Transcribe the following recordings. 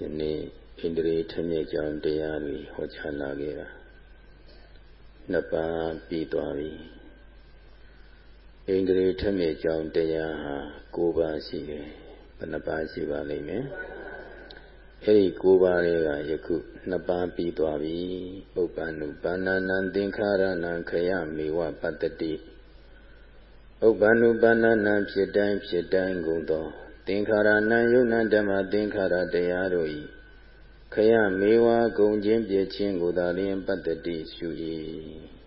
ယနေ့ဣန္ဒြေထမြကြောင်တရားတွေဟောကြားလာခဲ့တာနှစ်ပါးပြီးသွားပြီဣန္ဒြေထမြကြောင်တရားဟာ၉ပါးရှိတယ်ဘယ်နှပါးရှိပါလိမ့်မယ်အဲ့ဒီ၉ပါးတွေကယခုနှစ်ပါးပြီးသွားပြီပုပ္ပန္နုပါဏာနံသင်္ခါရဏံခယမေဝပတ္တိဥပ္ပန္နုပါဏာနံဖြစ်တိုင်းဖြစ်တိုင်းကုန်သော သင်္ခါရဏံယုံနာဓမ္မသင်္ခါရတရားတို့၏ခယမေဝဂုံချင်းပြချင်းကိုသာလျင်ပတ္တိရှု၏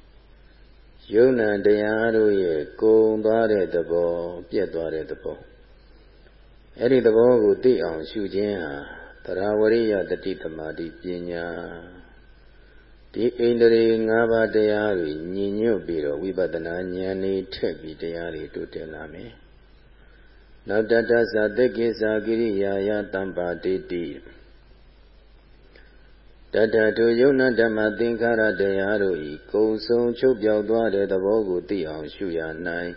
ယုံနာတရားတို့ရဲ့ကုံသွားတဲ့သဘောပြက်သွားတဲ့သဘောအဲ့ဒီသဘောကိုသိအောင်ရှုခြင်းဟာသရဝရိယတတိသမာဓိပညာဒီဣန္ဒြေ၅ပါးတရားတွေညီညွတ်ပြီးတော့ဝိပဿနာဉာဏ်နဲ့ထက်ပြီးတရားတွေတိုးတက်လာမယ်။ နောက်တတ္တသသက်ကိစ္စကိရိယာယတံပါတိတိတတ္တတုယုံနာဓမ္မသင်္ခါရတရားတို့ဤကုံဆုံးချုပ်ပြောက်သွားတဲ့သဘောကိုသိအောင်ရှုရနိုင်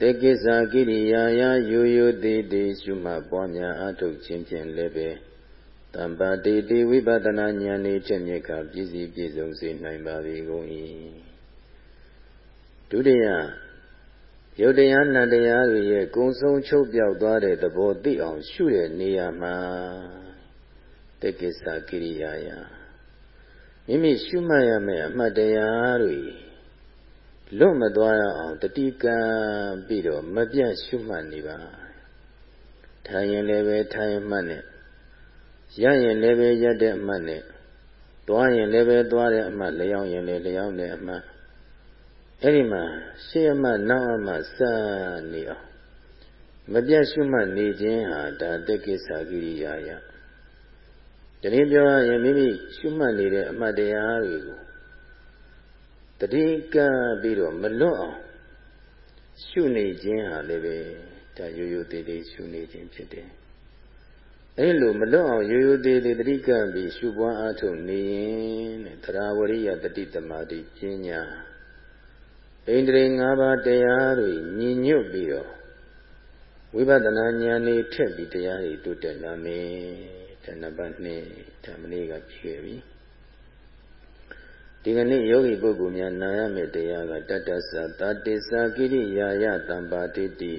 တေကိစ္စကိရိယာယယိုယိုသေးသေးရှုမှတ်ပွားများအထုတ်ခြင်းဖြင့်လည်းပဲတမ္ပါတိတိဝိပဿနာဉာဏ်ဤချက်မြက်ကပြည့်စည်ပြည့်စုံစေနိုင်ပါ၏ကုန်၏ဒုတိယ ယုတ်တရားနတ်တရားတွေရဲ့ကုံဆုံးချုပ်ပြောက်သွားတဲ့သဘောသိအောင်ရှုတဲ့နေရာမှာတက္ကိစ္စကိရိယာယမိမိရှုမှတ်ရမယ့်အမှတ်တရားတွေလွတ်မသွားရအောင်တတိကံပြီးတော့မပြတ်ရှုမှတ်နေပါထိုင်ရင်လည်းပဲထိုင်မှတ်နဲ့ရရင်လည်းပဲရတဲ့အမှတ်နဲ့သွားရင်လည်းပဲသွားတဲ့အမှတ်လျောင်းရင်လည်းလျောင်းတဲ့အမှတ် အဲ့ဒီမှာရှေ့အမှတ်နောက်အမှတ်စနေအောင်မပြတ်ရှုမှတ်နေခြင်းဟာဒါတက်ကိစ္စကိရိယာယဒီနေ့ပြောရရင်မိမိရှုမှတ်နေတဲ့အမှတ်တရားတွေကိုတတိကပြီးတော့မလွတ်အောင်ရှုနေခြင်းဟာလည်းပဲဒါရိုးရိုးသေးသေးရှုနေခြင်းဖြစ်တယ်အဲလိုမလွတ်အောင်ရိုးရိုးသေးသေးတတိကပြီးရှုပွားအားထုတ်နေရင်တဲ့သရဝရိယတတိတမာတိပညာ ဣန္ဒြေ၅ပါးတရားတွေညီညွတ်ပြီးတော့ဝိပဿနာဉာဏ်နဲ့ထက်ပြီးတရားတွေတိုးတက်လာမယ်ဓနပတ်နှစ်ဓမ္မနေ့ကပြည့်ပြီဒီကနေ့ယောဂီပုဂ္ဂိုလ်များနာရမယ့်တရားကတတ္တသတတိသကိရိယာယတံပါတိတိ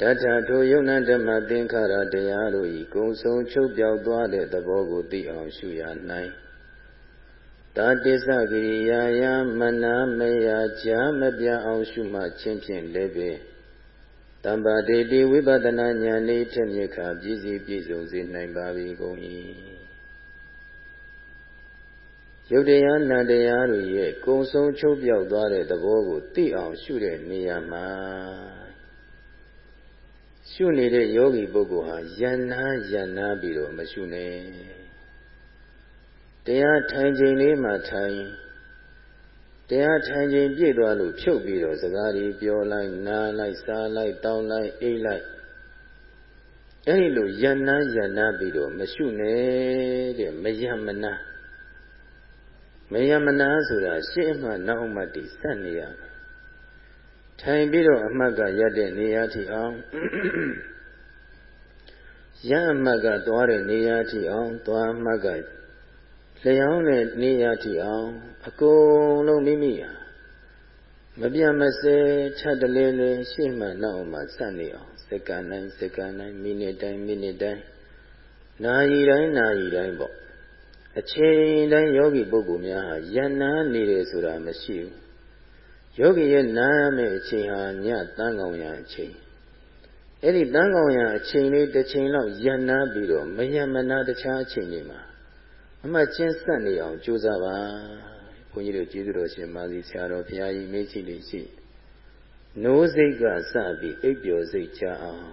တထထိုယုံနာဓမ္မသင်္ခါရတရားတို့ဤကုံဆုံးချုပ်ပြောက်သွားတဲ့သဘောကိုသိအောင်ရှုရနိုင် တတိသကိရိယာယမနာမယကြာမပြအောင်ရှုမှခြင်းဖြင့်လည်းပဲတမ္ပါတိတိဝိပဿနာဉာဏ်ဤထက်မြက်ခါပြည့်စည်ပြည့်စုံစေနိုင်ပါ၏ကုန်၏ယုတ်တရားနံတရားတို့ရဲ့ကုံဆုံးချုပ်ပြောက်သွားတဲ့သဘောကိုသိအောင်ရှုတဲ့နေရာမှာရှုနေတဲ့ယောဂီပုဂ္ဂိုလ်ဟာယန္နာယန္နာပြီးတော့မရှုနဲ့ တရားထိုင်ချိန်လေးမှထိုင်တရားထိုင်ခြင်းပြည့်သွားလို့ဖြုတ်ပြီးတော့စကားတွေပြောလိုက်နားလိုက်စားလိုက်တောင်းလိုက်အိတ်လိုက်အဲဒီလိုယန္နာယန္နာပြီးတော့မရှုနဲ့တဲ့မယမနာမယမနာဆိုတာရှေ့အမှနောက်အမှတည်စက်နေရမယ်ထိုင်ပြီးတော့အမှတ်ကရက်တဲ့နေရာထိအောင်ရအမှတ်ကသွားတဲ့နေရာထိအောင်သွားအမှတ်က လျောင်းတဲ့နေရာထိအောင်အကုန်လုံးမိမိဟာမပြတ်မစဲချက်တလဲလဲရှေ့မှနောက်မှစက်နေအောင်စက္ကန့်တိုင်းစက္ကန့်တိုင်းမိနစ်တိုင်းမိနစ်တိုင်းနာရီတိုင်းနာရီတိုင်းပေါ့အချိန်တိုင်းယောဂီပုဂ္ဂိုလ်များဟာယန္နာနေတယ်ဆိုတာမရှိဘူးယောဂီရဲ့နားရမယ့်အချိန်ဟာညတန်းကောင်ရအချိန်အဲ့ဒီတန်းကောင်ရအချိန်လေးတစ်ချိန်လောက်ယန္နာပြီးတော့မယမနာတခြားအချိန်တွေမှာ အမှတ်ချင်းဆက်နေအောင်ကြိုးစားပါဘုန်းကြီးတို့ကျေးဇူးတော်ရှင်မာသီဆရာတော်ဘုရားကြီးမေ့ချိလေးရှိနိုးစိတ်ကစပြီးအိပ်ပျော်စိတ်ချအောင်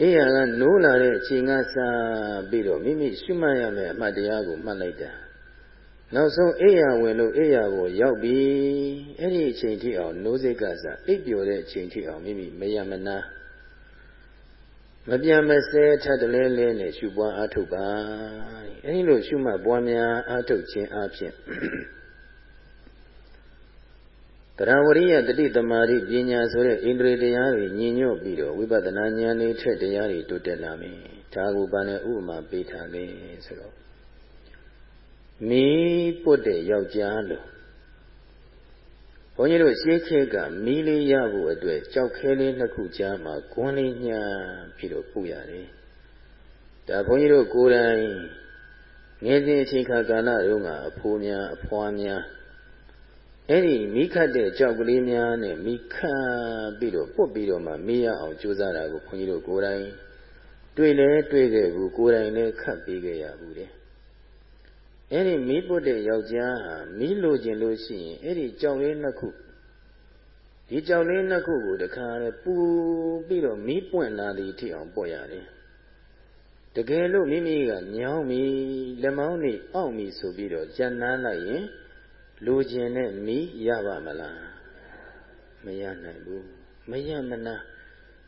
အေးရကနိုးလာတဲ့အချိန်ကစပြီးတော့မိမိရှုမှတ်ရမယ့်အမှတ်တရားကိုမှတ်လိုက်တာနောက်ဆုံးအေးရဝင်လို့အေးရကိုရောက်ပြီအဲ့ဒီအချိန်ထိအောင်နိုးစိတ်ကစအိပ်ပျော်တဲ့အချိန်ထိအောင်မိမိမယမနာ မပြန်မစဲထပ်တလဲလဲနဲ့ရှုပွားအားထုတ်ပါအဲဒီလိုရှုမှတ်ပွားများအားထုတ်ခြင်းအပြင်တရားဝရိယတတိတမာရိပညာဆိုတဲ့ဣန္ဒြေတရားတွေညီညွတ်ပြီးတော့ဝိပဿနာဉာဏ်နဲ့ထက်တရားတွေတိုးတက်လာမယ်ဒါကိုဘာနဲ့ဥပမာပေးထားလဲဆိုတော့မီးပွတ်တဲ့ယောက်ျားလို့ ဘုန်းကြီးတို့ရှင်းခေကမီးလေးရဖို့အတွက်ကြောက်ခဲလေးနှစ်ခုကြားမှာဂွန်းလေးညှပြီးတော့ပုရတယ်ဒါဘုန်းကြီးတို့ကိုယ်တိုင်ငယ်စဉ်အချိန်ခါကာလတုန်းကအဖိုးများအဖွားများအဲ့ဒီမိခတ်တဲ့ကြောက်ကလေးများနဲ့မိခတ်ပြီးတော့ပုတ်ပြီးတော့မှမေးရအောင်ကြိုးစားတာကိုခွန်ကြီးတို့ကိုယ်တိုင်တွေ့လဲတွေ့ခဲ့ဘူးကိုယ်တိုင်လည်းခတ်ပြီးခဲ့ရဘူးတဲ့ အဲ့ဒီမိပုတ်တဲ့ယောက်ျားဟာမိလိုချင်လို့ရှိရင်အဲ့ဒီကြောက်လေးနှစ်ခုဒီကြောက်လေးနှစ်ခုကိုတခါလဲပူပြီးတော့မိပွင့်လာသည်ထိအောင်ပေါ့ရတယ်တကယ်လို့မိမိကညောင်းပြီလက်မောင်းနေအောင့်ပြီဆိုပြီးတော့ကြံနာလိုက်ရင်လိုချင်တဲ့မိရပါမလားမရနိုင်ဘူးမရမနာ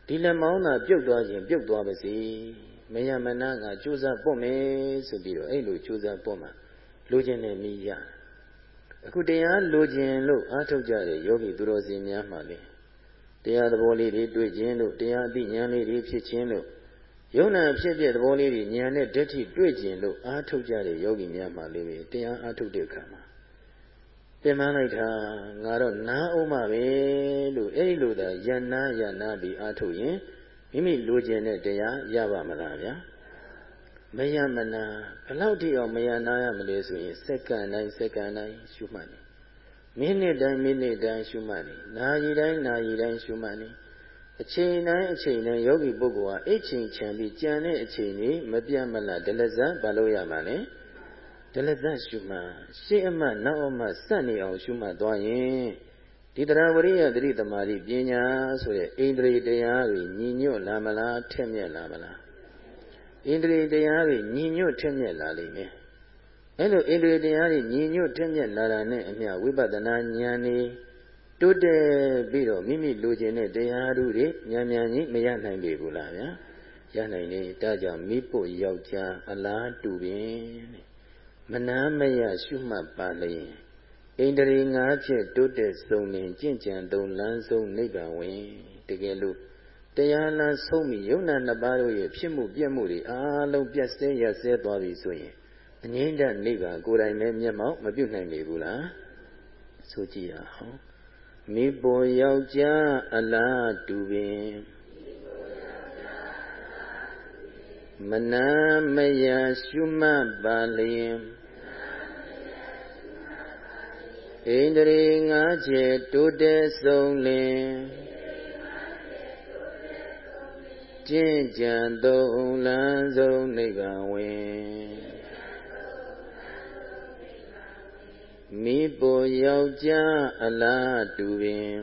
ဒီလက်မောင်းသာပြုတ်သွားခြင်းပြုတ်သွားပါစေမရမနာကကြိုးစားပွတ်မယ်ဆိုပြီးတော့အဲ့လိုကြိုးစားပွတ်မှာ လိုချင်တဲ့မိရအခုတရားလိုချင်လို့အားထုတ်ကြတဲ့ယောဂီသူတော်စင်များမှလေတရားသဘောလေးတွေတွေ့ခြင်းလို့တရားအသိဉာဏ်လေးတွေဖြစ်ခြင်းလို့ယုံနာဖြစ်ဖြစ်သဘောလေးတွေဉာဏ်နဲ့ဓာတ်ထိတွေ့ခြင်းလို့အားထုတ်ကြတဲ့ယောဂီများမှလေတရားအားထုတ်တဲ့အခါမှာပြင်ပန်းလိုက်တာငါတော့နားအောင်ပါပဲလို့အဲ့ဒီလိုသာယန္နာယန္နာပြီးအားထုတ်ရင်မိမိလိုချင်တဲ့တရားရပါမလားဗျာ မယမနာဘလောက်ထိအောင်မယနာရမလဲဆိုရင်စက္ကန့်တိုင်းစက္ကန့်တိုင်းရှုမှတ်နေမိနစ်တိုင်းမိနစ်တိုင်းရှုမှတ်နေနာရီတိုင်းနာရီတိုင်းရှုမှတ်နေအချိန်တိုင်းအချိန်တိုင်းယောဂီပုဂ္ဂိုလ်ဟာအိတ်ချိန်ချန်ပြီးကြံတဲ့အချိန်ကြီးမပြတ်မလတ်ဒလဇတ်ဘာလို့ရမှာလဲဒလဇတ်ရှုမှတ်ရှေ့အမှတ်နောက်အမှတ်စက်နေအောင်ရှုမှတ်သွားရင်ဒီတရားဝရိယတတိတမာတိပညာဆိုတဲ့ဣန္ဒြေတရားတွေညီညွတ်လာမလားထက်မြက်လာမလား ဣန္ဒြေတရားတွေညီညွတ်ထက်မြက်လာလိမ့်မယ်အဲလိုဣန္ဒြေတရားတွေညီညွတ်ထက်မြက်လာတာနဲ့အမျှဝိပဿနာဉာဏ်นี่တိုးတက်ပြီးတော့မိမိလိုချင်တဲ့တရားဓုတွေမြန်မြန်ကြီးမရနိုင်ပြီဘူးလားဗျာရနိုင်နေဒါကြောင့်မိဖို့ယောက်ျားအလားတူပင်မနာမရရှုမှတ်ပါလျင်ဣန္ဒြေငါးချက်တိုးတက်ဆုံးနေကြင့်ကြံသုံးလမ်းဆုံးနိဗ္ဗာန်ဝင်တကယ်လို့ တရားလမ်းဆုံးပြီးယုံနာနှစ်ပါးတို့ရဲ့ဖြစ်မှုပြက်မှုတွေအားလုံးပြတ်စဲရစဲသွားပြီဆိုရင်အငြိမ့်တဲ့နိဗ္ဗာန်ကိုယ်တိုင်ပဲမျက်မှောက်မပြုတ်နိုင်ပြီဘူးလားဆိုကြည့်ရအောင်မိပေါ်ယောက်ျားအလားတူပင်မနာမယရှုမှတ်ပါလျင်ဣန္ဒြေငါးချက်တိုးတက်ဆုံးလင် ကျင့်ကြံသုံးလန်းဆုံးနိဗ္ဗာန်ဝင်မိဖို့ယောက်ျားအလားတူပင်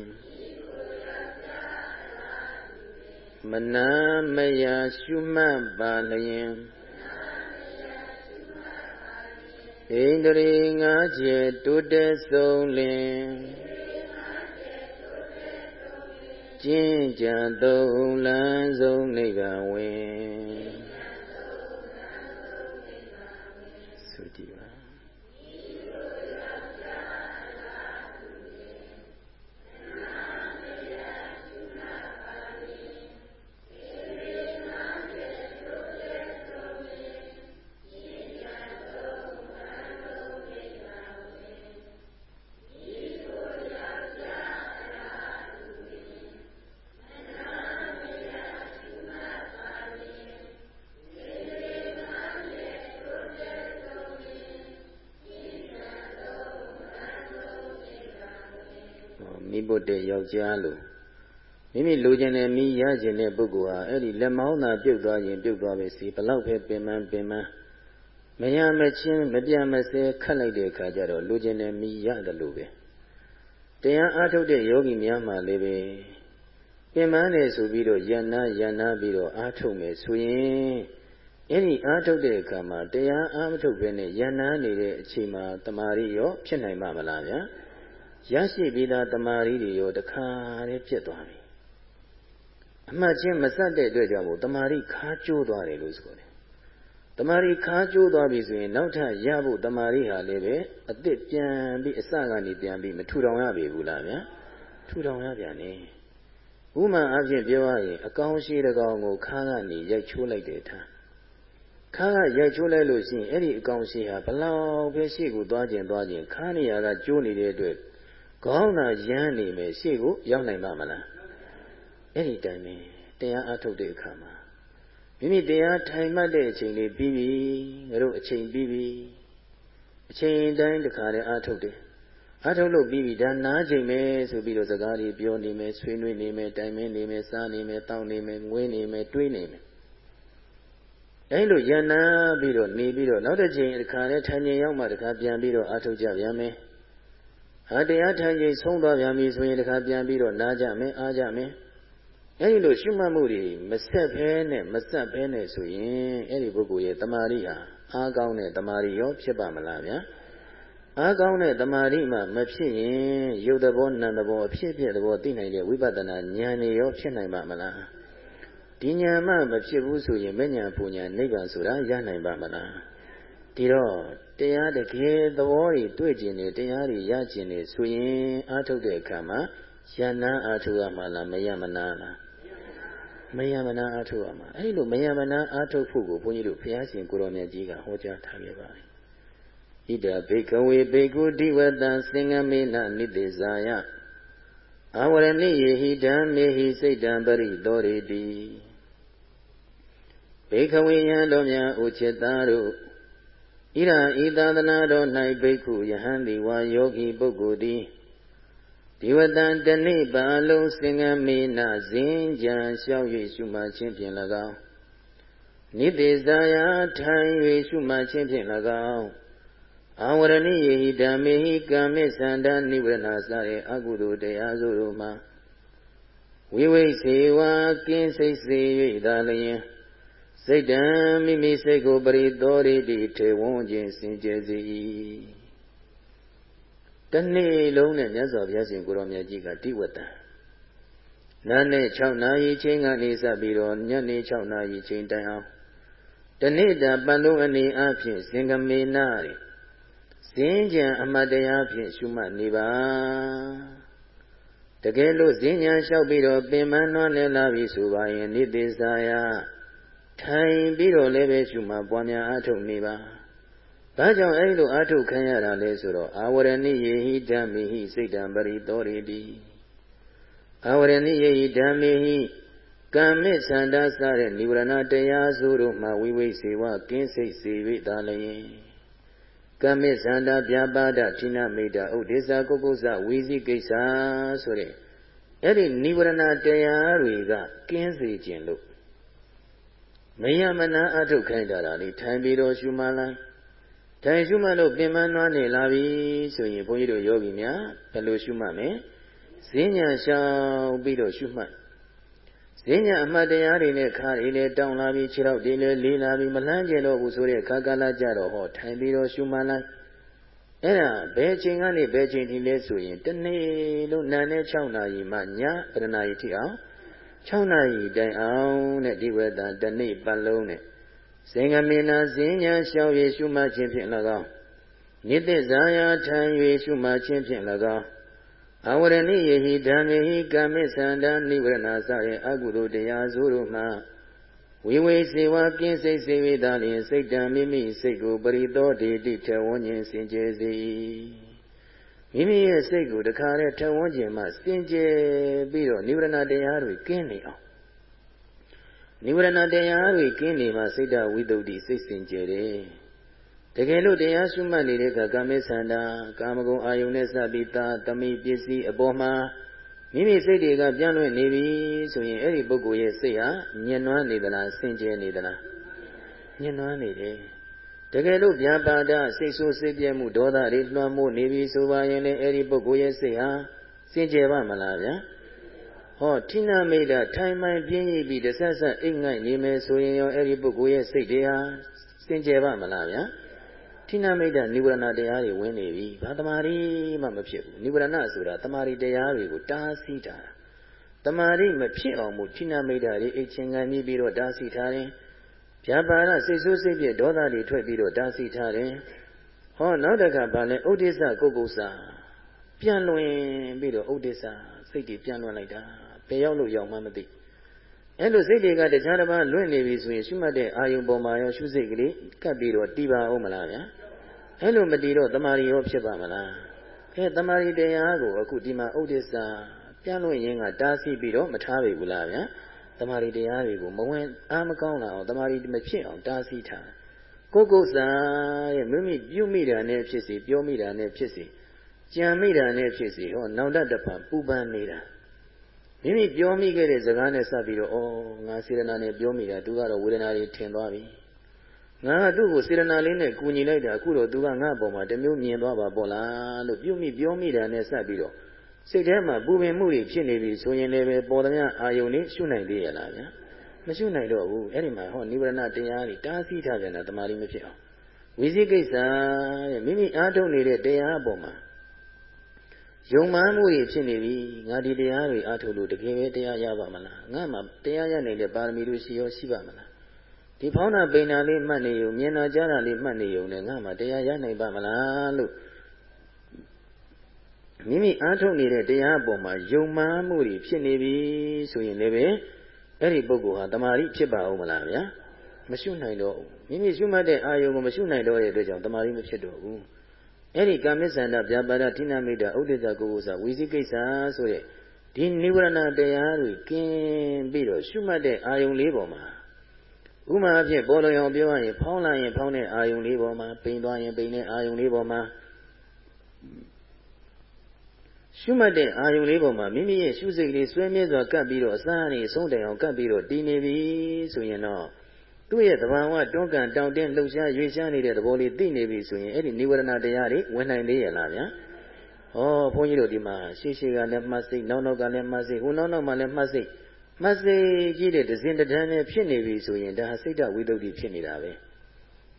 မနာမယရှုမှတ်ပါလျင်ဣန္ဒြေငါးချက်တိုးတက်ဆုံးလင် ကျင့်ကြံသုံးလန်းဆုံးနိဗ္ဗာန်ဝင် တ်တဲ့ယောက်ျားလို့မိမိလိုချင်တဲ့မိရချင်တဲ့ပုဂ္ဂိုလ်ဟာအဲ့ဒီလက်မောင်းသာပြုတ်သွားရင်ပြုတ်သွားပဲစီဘလောက်ပဲပင်ပန်းပင်ပန်းမရမချင်းမပြမစဲခတ်လိုက်တဲ့အခါကျတော့လိုချင်တဲ့မိရတယ်လို့ပဲတရားအားထုတ်တဲ့ယောဂီများမှလည်းပဲပင်ပန်းနေဆိုပြီးတော့ယန္နာယန္နာပြီးတော့အားထုတ်မယ်ဆိုရင်အဲ့ဒီအားထုတ်တဲ့အခါမှာတရားအားမထုတ်ဘဲနဲ့ယန္နာနေတဲ့အချိန်မှာတမာရီရောဖြစ်နိုင်မှာမလားဗျာ ရရှိပြီးသားတမာရီတွေရောတခါတည်းပြတ်သွားပြီအမှတ်ချင်းမဆက်တဲ့အတွက်ကြောင့်မို့တမာရီခါကျိုးသွားတယ်လို့ဆိုတယ်တမာရီခါကျိုးသွားပြီဆိုရင်နောက်ထပ်ရဖို့တမာရီဟာလည်းပဲအစ်စ်ပြန်ပြီးအစကနေပြန်ပြီးမထူထောင်ရပြီဘူးလားဗျာထူထောင်ရပြန်နေဥမာအဖြစ်ပြောရရင်အကောင်ရှိတကောင်ကိုခါကနေရိုက်ချိုးလိုက်တယ်ထားခါကရိုက်ချိုးလိုက်လို့ရှိရင်အဲ့ဒီအကောင်ရှိဟာဘလောက်ပဲရှေ့ကိုသွားခြင်းသွားခြင်းခါနေရကကျိုးနေတဲ့အတွက် ခေါင်းသာရမ်းနေမယ်ရှေ့ကိုရောက်နိုင်ပါမလားအဲ့ဒီတိုင်းပဲတရားအထုတ်တဲ့အခါမှာမိမိတရားထိုင်မှတ်တဲ့အချိန်လေးပြီးပြီငါတို့အချိန်ပြီးပြီအချိန်တိုင်းတခါတည်းအထုတ်တယ်အထုတ်လို့ပြီးပြီဒါနားချိန်ပဲဆိုပြီးတော့စကားတွေပြောနေမယ်ဆွေးနွေးနေမယ်တိုင်မင်းနေမယ်စားနေမယ်တောင်းနေမယ်ငွေးနေမယ်တွေးနေမယ်အဲလိုရန်နာပြီးတော့နေပြီးတော့နောက်တစ်ချိန်တခါတည်းထိုင်ချိန်ရောက်မှတခါပြန်ပြီးတော့အထုတ်ကြပြန်မယ် ဟာတရားထိုင်ချိန်ဆုံးသွားပြန်ပြီဆိုရင်တခါပြန်ပြီးတော့နားကြမယ်အားကြမယ်အဲဒီလိုရှုမှတ်မှုတွေမဆက်ဖဲနဲ့မဆက်ဖဲနဲ့ဆိုရင်အဲ့ဒီပုဂ္ဂိုလ်ရဲ့တမာရိဟာအားကောင်းတဲ့တမာရိရောဖြစ်ပါမလားဗျာအားကောင်းတဲ့တမာရိမှမဖြစ်ရင်ရုပ်သဘောနာမ်သဘောအဖြစ်ဖြစ်သဘောသိနိုင်တဲ့ဝိပဿနာဉာဏ်တွေရောဖြစ်နိုင်ပါမလားဒီဉာဏ်မှမဖြစ်ဘူးဆိုရင်မဉဏ်ပူဉဏ်နိဗ္ဗာန်ဆိုတာရနိုင်ပါမလားဒီတော့ တရားတကယ်သဘောတွေတွေ့ကျင်တယ်တရားတွေရကျင်တယ်ဆိုရင်အားထုတ်တဲ့အခါမှာယန္နာအားထုတ်ရမှာလားမယမနာလားမယမနာအားထုတ်ရမှာအဲဒီလိုမယမနာအားထုတ်ဖို့ကိုဘုန်းကြီးတို့ဘုရားရှင်ကိုရောင်မြတ်ကြီးကဟောကြားထားခဲ့ပါတယ်ဣဒဘိကဝေဘေကုတိဝတံသင်္ကမေနနိတေဇာယအာဝရဏိယေဟိဓမ္မေဟိစိတ်တံပရိသောရေတိဘေခဝေယံတော်များဥจิตသားတို့ ဣရာဤသာသနာတော်၌ဘိက္ခုယဟန်ဒီဝါယောဂီပုဂ္ဂိုလ်သည်ဒီဝတံတနေ့ပါလုံးစင်္ကမေနဇင်းကြံလျှောက်၍ရှုမှခြင်းဖြင့်၎င်းနိတိဇာယထိုင်၍ရှုမှခြင်းဖြင့်၎င်းအာဝရဏိယေဟိဓမ္မေဟိကာမိသန္တာနိဝရဏစတဲ့အကုသိုလ်တရားစုတို့မှာဝိဝိစေဝါကင်းစိတ်စေ၍သာလျင် စိတ်တံမိမိစိတ်ကိုပရိသောရိတိထေဝံခြင်းစင်ကြယ်စေ၏တနေ့လုံးနဲ့မြတ်စွာဘုရားရှင်ကိုရောမြတ်ကြီးကတိဝတ္တနာနဲ့6နာရီချိန်ကနေစပြီးတော့ညနေ6နာရီချိန်တိုင်အောင်တနေ့တာပန်လုံးအနေအချင်းစင်ကမေနာတဲ့စင်းကြံအမတ်တရားဖြင့်ရှုမှတ်နေပါတကယ်လို့ဈဉ္ညာလျှောက်ပြီးတော့ပင်မနှွမ်းနေလာပြီဆိုပါရင်နိသေစာယ ထိုင်ပြီးတော့လည်းပဲရှုမှတ်ပွားများအားထုတ်နေပါဘာကြောင့်အဲ့လိုအာထုခံရတာလဲဆိုတော့အာဝရဏိယေဟိဓမ္မိဟိစိတ်တံပရိသောရိတိအာဝရဏိယေဟိဓမ္မိဟိကံမေသန္တာစတဲ့និဝရဏတရားစုတို့မှဝိဝိစေဝကင်းစိတ်စေ၍သာလျင်ကံမေသန္တာပြပါဒဌိနမိတာဥဒေဇာကုက္ကုဇဝီစီကိစ္စဆိုတဲ့အဲ့ဒီនិဝရဏတရားတွေကကင်းစေခြင်းလို့ မယမနာအထုခိုင်းတာလေထိုင်ပြီးတော့ရှုမှလိုက်ထိုင်ရှုမှတ်လို့ပင်မနွားနေလာပြီဆိုရင်ဘုန်းကြီးတို့ယောဂီများဘယ်လိုရှုမှတ်မလဲဈဉ္ညာရှောင်ပြီးတော့ရှုမှတ်ဈဉ္ညာအမှတ်တရားတွေနဲ့ခါတွေလည်းတောင်းလာပြီးခြေထောက်တွေလည်းလေးလာပြီးမလှမ်းကျင်တော့ဘူးဆိုတဲ့ခါကာလကြတော့ဟောထိုင်ပြီးတော့ရှုမှတ်လိုက်အဲ့ဒါဘယ်ချိန်ကနေဘယ်ချိန်ထိလဲဆိုရင်တနေ့လုံးနာနဲ့6နာရီမှညပရဏာရီထိအောင် 6နာရီတိုင်အောင်တဲ့ဒီဝေဒတနေ့ပတ်လုံးနဲ့စင်္ဂမေနာစဉ္ညာလျှောက်၍ရှုမှတ်ခြင်းဖြင့်၎င်းနိတ္တဇာယာထံ၍ရှုမှတ်ခြင်းဖြင့်၎င်းအဝရဏိယေဟိဓမ္မေဟိကာမိသန္တာနိဝရဏစရဲ့အကုသိုလ်တရားဆိုတို့မှဝိဝေစေဝကင်းစိတ်စေဝေသာလျင်စိတ်တံမိမိစိတ်ကိုပရိသောဒေတိထဝန်းခြင်းစင်ကြယ်စေ မိမိရဲ့စိတ်ကိုတခါတည်းထဝန်းခြင်းမှစင်ကြယ်ပြီးတော့နိဝရဏတရားတွေကင်းနေအောင်နိဝရဏတရားတွေကင်းနေမှစိတ်တဝိတ္တုစိတ်စင်ကြယ်တယ်တကယ်လို့တရားရှုမှတ်နေတဲ့အခါကာမေသန္တာကာမဂုဏ်အာယုန်နဲ့စပြီးသားတမိပစ္စည်းအပေါ်မှာမိမိစိတ်တွေကပြန့်လွင့်နေပြီဆိုရင်အဲ့ဒီပုဂ္ဂိုလ်ရဲ့စိတ်ဟာညှဉ်းနှွမ်းနေသလားစင်ကြယ်နေသလားညှဉ်းနှွမ်းနေတယ် တကယ်လို့ဗျာပါဒစိတ်ဆိုးစိတ်ပြဲမှုဒေါသတွေလွှမ်းမိုးနေပြီဆိုပါရင်လည်းအဲ့ဒီပုဂ္ဂိုလ်ရဲ့စိတ်ဟာစင်ကြယ်ပါမလားဗျာဟောထိနာမိတာထိုင်မှန်ပြင်းရပြီးတဆက်ဆက်အိတ်ငိုက်နေမယ်ဆိုရင်ရောအဲ့ဒီပုဂ္ဂိုလ်ရဲ့စိတ်တွေဟာစင်ကြယ်ပါမလားဗျာထိနာမိတာနိဝရဏတရားတွေဝင်နေပြီဘာတမာရီမှမဖြစ်ဘူးနိဝရဏဆိုတာတမာရီတရားတွေကိုတားဆီးတာတမာရီမဖြစ်အောင်မို့ထိနာမိတာတွေအိတ်ချင်းငံပြီးပြီးတော့တားဆီးထားတယ်ပ ဗျာပါဒစိတ်ဆိုးစိတ်ပြည့်ဒေါသတွေထွက်ပြီးတော့တားဆီးထားတယ်ဟောနောက်တစ်ခါဗာလဲဥဒိစ္စကုတ်ကုဆာပြန်လွင်ပြီးတော့ဥဒိစ္စစိတ်တွေပြန်လွင်လိုက်တာဘယ်ရောက်လို့ရောက်မှမသိအဲ့လိုစိတ်တွေကတခြားတစ်ပါးလွင့်နေပြီဆိုရင်ရှုမှတ်တဲ့အာယုံပေါ်မှာရောရှုစိတ်ကလေးကပ်ပြီးတော့တီးပါအောင်မလားဗျာအဲ့လိုမတီးတော့တမာရီရောဖြစ်ပါမလားအဲတမာရီတရားကိုအခုဒီမှာဥဒိစ္စပြန်လွင့်ရင်းကတားဆီးပြီးတော့မထားပြီဘူးလားဗျာ တမာရီတရားတွေကိုမဝင်အားမကောင်းလာအောင်တမာရီမဖြစ်အောင်တားဆီးထားကိုယ်ကိုယ်စာရဲ့မိမိပြုမိတာနဲ့ဖြစ်စီပြောမိတာနဲ့ဖြစ်စီကြံမိတာနဲ့ဖြစ်စီဟောနောင်တတဖန်ပူပန်နေတာမိမိပြောမိခဲ့တဲ့စကားနဲ့စပ်ပြီးတော့ဩငါစေရနာနဲ့ပြောမိတာသူကတော့ဝေဒနာတွေထင်သွားပြီငါကသူ့ကိုစေရနာလေးနဲ့ကူညီလိုက်တာအခုတော့သူကငါ့အပေါ်မှာတမျိုးမြင်သွားပါပေါ့လားလို့ပြုမိပြောမိတာနဲ့စပ်ပြီးတော့ စိတ်ထဲမှာပူပင်မှုတွေဖြစ်နေပြီဆိုရင်လည်းပဲပေါ်သမျှအာယုန်လေးရှုနိုင်သေးရလားဗျာမရှုနိုင်တော့ဘူးအဲ့ဒီမှာဟောနိဗ္ဗာန်တရားတွေတားဆီးထားပြန်တာတမာရီမဖြစ်အောင်ဝိသိကိစ္စတဲ့မိမိအားထုတ်နေတဲ့တရားအပေါ်မှာယုံမှန်းမှုတွေဖြစ်နေပြီငါဒီတရားတွေအားထုတ်လို့တကယ်ပဲတရားရပါမလားငါမှတရားရနေတဲ့ပါရမီတွေရှိရောရှိပါမလားဒီဖောင်းတာပိန်တာလေးမှတ်နေုံမြင်တာကြားတာလေးမှတ်နေုံနဲ့ငါမှတရားရနိုင်ပါမလားလို့ မိမိအားထုတ်နေတဲ့တရားအပေါ်မှာယုံမှန်းမှုတွေဖြစ်နေပြီဆိုရင်လည်းပဲအဲ့ဒီပုဂ္ဂိုလ်ဟာတမာရီဖြစ်ပါဦးမလားဗျာမရှုနိုင်တော့ဘူးမိမိရှုမှတ်တဲ့အာယုံကိုမရှုနိုင်တော့တဲ့အတွက်ကြောင့်တမာရီမဖြစ်တော့ဘူးအဲ့ဒီကာမိစ္ဆန္ဒဗျာပါဒဌိနမိတ်တာဥဒိစ္စကိုကိုစာဝီစီကိစ္စဆိုတဲ့ဒီနိဝရဏတရားတွေကင်းပြီးတော့ရှုမှတ်တဲ့အာယုံလေးပေါ်မှာဥမာအဖြစ်ပေါ်လွင်အောင်ပြောရရင်ဖောင်းလာရင်ဖောင်းတဲ့အာယုံလေးပေါ်မှာပိန်သွားရင်ပိန်တဲ့အာယုံလေးပေါ်မှာ ရှုမှတ်တဲ့အာယုံလေးပေါ်မှာမိမိရဲ့ရှုစိတ်ကလေးဆွဲမြဲစွာကပ်ပြီးတော့အစအနေအဆုံးတိုင်အောင်ကပ်ပြီးတော့တည်နေပြီဆိုရင်တော့သူ့ရဲ့သဘာဝတွန်းကန်တောင့်တင်းလှုပ်ရှားရွေ့ရှားနေတဲ့သဘောလေးသိနေပြီဆိုရင်အဲ့ဒီနိဝရဏတရားတွေဝင်နိုင်သေးရဲ့လားဗျာဟောဘုန်းကြီးတို့ဒီမှာရှေ့ရှေ့ကလည်းမှတ်စိတ်နောက်နောက်ကလည်းမှတ်စိတ်ဟိုနောက်နောက်မှလည်းမှတ်စိတ်မှတ်စိတ်ကြီးတဲ့ဒဇင်တဒန်းနဲ့ဖြစ်နေပြီဆိုရင်ဒါဟာစိတ်တဝိသုဒ္ဓိဖြစ်နေတာပဲ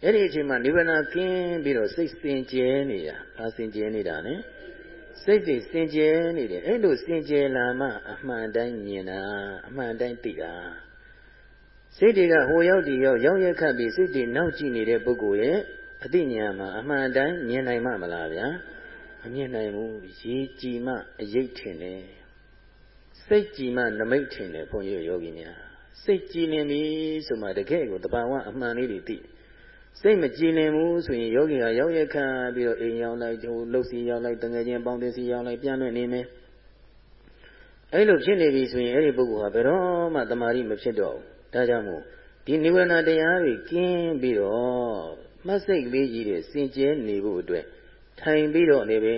အဲ့ဒီအချိန်မှာနိဗ္ဗာန်ကင်းပြီးတော့စိတ်စင်ကြဲနေတာဘာစင်ကြဲနေတာလဲ စိတ်တွေစင်ကြဲနေတယ်အဲ့လိုစင်ကြဲလာမှအမှန်တိုင်းမြင်တာအမှန်တိုင်းသိတာစိတ်တွေကဟိုရောက်ဒီရောက်ရောက်ရက်ခတ်ပြီးစိတ်တွေနောက်ကြည့်နေတဲ့ပုဂ္ဂိုလ်ရဲ့အသိဉာဏ်မှာအမှန်တိုင်းမြင်နိုင်မှမလားဗျာမမြင်နိုင်ဘူးရေကြည်မှအရေးထင်တယ်စိတ်ကြည်မှနမိတ်ထင်တယ်ဘုန်းကြီးယောဂီများစိတ်ကြည်နေပြီဆိုမှတကယ်ကိုတဘာဝအမှန်လေးတွေသိ စိတ်မကြည်လင်ဘူးဆိုရင်ယောဂီဟာရောက်ရက်ခတ်ပြီးတော့အိမ်ရောက်လိုက်ဟိုလှုပ်စီရောက်လိုက်တငယ်ချင်းပေါင်းသိစီရောက်လိုက်ပြန်လွင့်နေမယ်အဲ့လိုဖြစ်နေပြီဆိုရင်အဲ့ဒီပုဂ္ဂိုလ်ဟာဘယ်တော့မှတမာရီမဖြစ်တော့ဘူးဒါကြောင့်မို့ဒီနိဗ္ဗာန်တရားတွေကင်းပြီးတော့မှတ်စိတ်ကလေးကြီးတွေစင်ကြဲနေဖို့အတွက်ထိုင်ပြီးတော့နေပဲ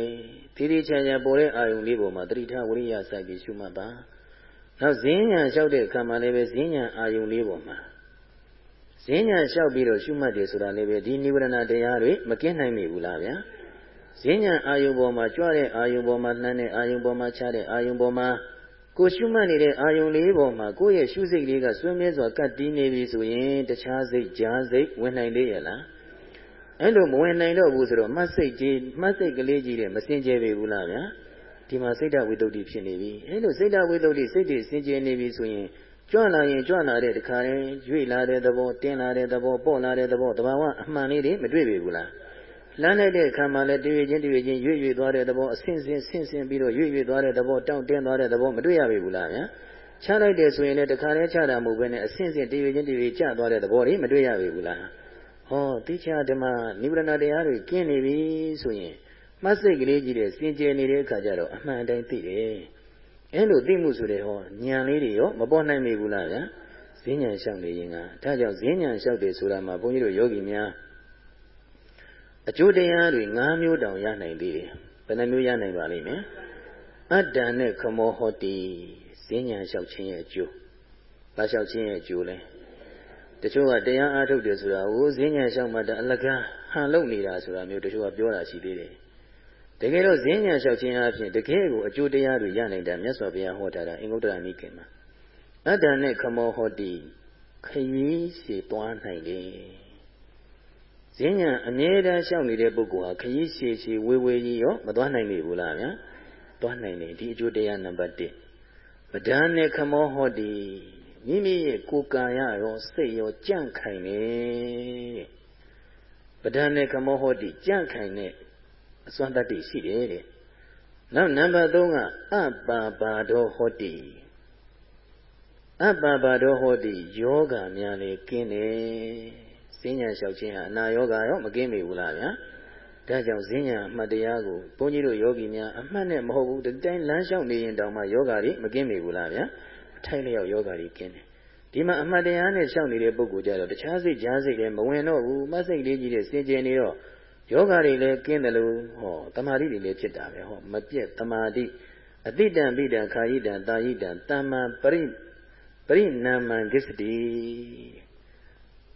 ဒီဒီချာချာပေါ်တဲ့အာယုံလေးပေါ်မှာတတိထဝရိယစိုက်ပြီးရှုမှတ်ပါနောက်ဇင်းညာလျှောက်တဲ့အခါမှာလည်းပဲဇင်းညာအာယုံလေးပေါ်မှာ ဇင်းညာလျှောက်ပြီးတော့ရှုမှတ်တယ်ဆိုတာလည်းပဲဒီနိဗ္ဗာန်တရားတွေမကင်းနိုင်မိဘူးလားဗျာဇင်းညာအာယုံပေါ်မှာကြွတဲ့အာယုံပေါ်မှာနှမ်းတဲ့အာယုံပေါ်မှာချတဲ့အာယုံပေါ်မှာကိုရှုမှတ်နေတဲ့အာယုံလေးပေါ်မှာကိုယ့်ရဲ့ရှုစိတ်လေးကစွန့်မြဲစွာကတ်တီးနေပြီဆိုရင်တခြားစိတ်ကြားစိတ်ဝင်နိုင်သေးရဲ့လားအဲ့လိုမဝင်နိုင်တော့ဘူးဆိုတော့မှတ်စိတ်ကြီးမှတ်စိတ်ကလေးကြီးတဲ့မစင်ကြယ်ပေဘူးလားဗျာဒီမှာစိတ်တဝိတ္တုဖြစ်နေပြီအဲ့လိုစိတ်တဝိတ္တုစိတ်တွေစင်ကြယ်နေပြီဆိုရင် ကြွလာရင်ကြွလာတဲ့တခါရင်ရွေ့လာတဲ့သဘောတင်းလာတဲ့သဘောပေါ့လာတဲ့သဘောတဘာဝအမှန်လေးတွေမတွေ့ပေဘူးလားလမ်းလိုက်တဲ့အခါမှာလည်းတရွေချင်းတရွေချင်းရွေ့ရွေ့သွားတဲ့သဘောအဆင့်ဆင့်ဆင့်ဆင့်ပြီးတော့ရွေ့ရွေ့သွားတဲ့သဘောတောင့်တင်းသွားတဲ့သဘောမတွေ့ရပေဘူးလားဗျာချလိုက်တယ်ဆိုရင်လည်းတခါတည်းချတာမဟုတ်ဘဲနဲ့အဆင့်ဆင့်တရွေချင်းတရွေကျသွားတဲ့သဘောတွေမတွေ့ရပေဘူးလားဟောတိချာဓမ္မနိဗ္ဗာန်တရားတွေကင်းနေပြီဆိုရင်မှတ်စိတ်ကလေးကြီးတဲ့စင်ကြယ်နေတဲ့အခါကျတော့အမှန်တိုင်းသိတယ် အဲလိုသိမှုဆိုတဲ့ဟောဉာဏ်လေးတွေရောမပေါ်နိုင်ပေဘူးလားဗျာဈဉ္ဉဏ်လျှောက်နေရင်ကဒါကြောင့်ဈဉ္ဉဏ်လျှောက်တယ်ဆိုတာမှာဘုန်းကြီးတို့ယောဂီများအကျိုးတရားတွေ၅မျိုးတောင်ရနိုင်သေးတယ်ဘယ်နှမျိုးရနိုင်ပါလိမ့်မယ်အတ္တနဲ့ခမောဟောတိဈဉ္ဉံလျှောက်ခြင်းရဲ့အကျိုးဘာလျှောက်ခြင်းရဲ့အကျိုးလဲတချို့ကတရားအားထုတ်တယ်ဆိုတာဟိုဈဉ္ဉံလျှောက်မှတအလကားဟန်လုံနေတာဆိုတာမျိုးတချို့ကပြောတာရှိသေးတယ် တကယ်တော့ဈဉ္ဉံလျှောက်ခြင်းအပြင်တကယ်ကိုအကျိုးတရားတွေရနိုင်တာမြတ်စွာဘုရားဟောထားတာအင်္ဂုတ္တရနိကေမှာအတ္တနဲ့ခမောဟောတိခရီးရှည်သွားနိုင်တယ်ဈဉ္ညာအမြဲတမ်းရှောက်နေတဲ့ပုဂ္ဂိုလ်ဟာခရီးရှည်ရှည်ဝေဝေကြီးရောမသွားနိုင်နေဘူးလားဗျာသွားနိုင်တယ်ဒီအကျိုးတရားနံပါတ်1ပဒံနဲ့ခမောဟောတိမိမိရဲ့ကိုယ်ကာယရောစိတ်ရောကြန့်ခိုင်နေပဒံနဲ့ကမောဟောတိကြန့်ခိုင်တဲ့ အစွမ်းတတ္တိရှိတယ်တဲ့နောက်နံပါတ်3ကအပ္ပါပါဒောဟောတိအပ္ပါပါဒောဟောတိယောဂများလည်းကင်းတယ်စဉ္ညာလျှောက်ခြင်းဟာအနာယောဂရောမကင်းမိဘူးလားဗျာဒါကြောင့်ဈဉ္ညာအမှတ်တရားကိုဘုန်းကြီးတို့ယောဂီများအမှတ်နဲ့မဟုတ်ဘူးတတိုင်းလမ်းလျှောက်နေရင်တောင်မှယောဂါတွေမကင်းမိဘူးလားဗျာအထိုက်လျောက်ယောဂါတွေကင်းတယ်ဒီမှာအမှတ်တရားနဲ့ရှောက်နေတဲ့ပုဂ္ဂိုလ်ကြတော့တခြားစိတ်ကြားစိတ်လည်းမဝင်တော့ဘူးမစိတ်လေးကြီးတဲ့စင်ကြယ်နေတော့ ယောဂါတွေလည်းကင်းတယ်လို့ဟောတမာတိတွေလည်းဖြစ်တာပဲဟောမပြတ်တမာတိအတိတံပိတံခာယိတံတာယိတံတမ္မံပရိပရိနာမံဂစ္စတိ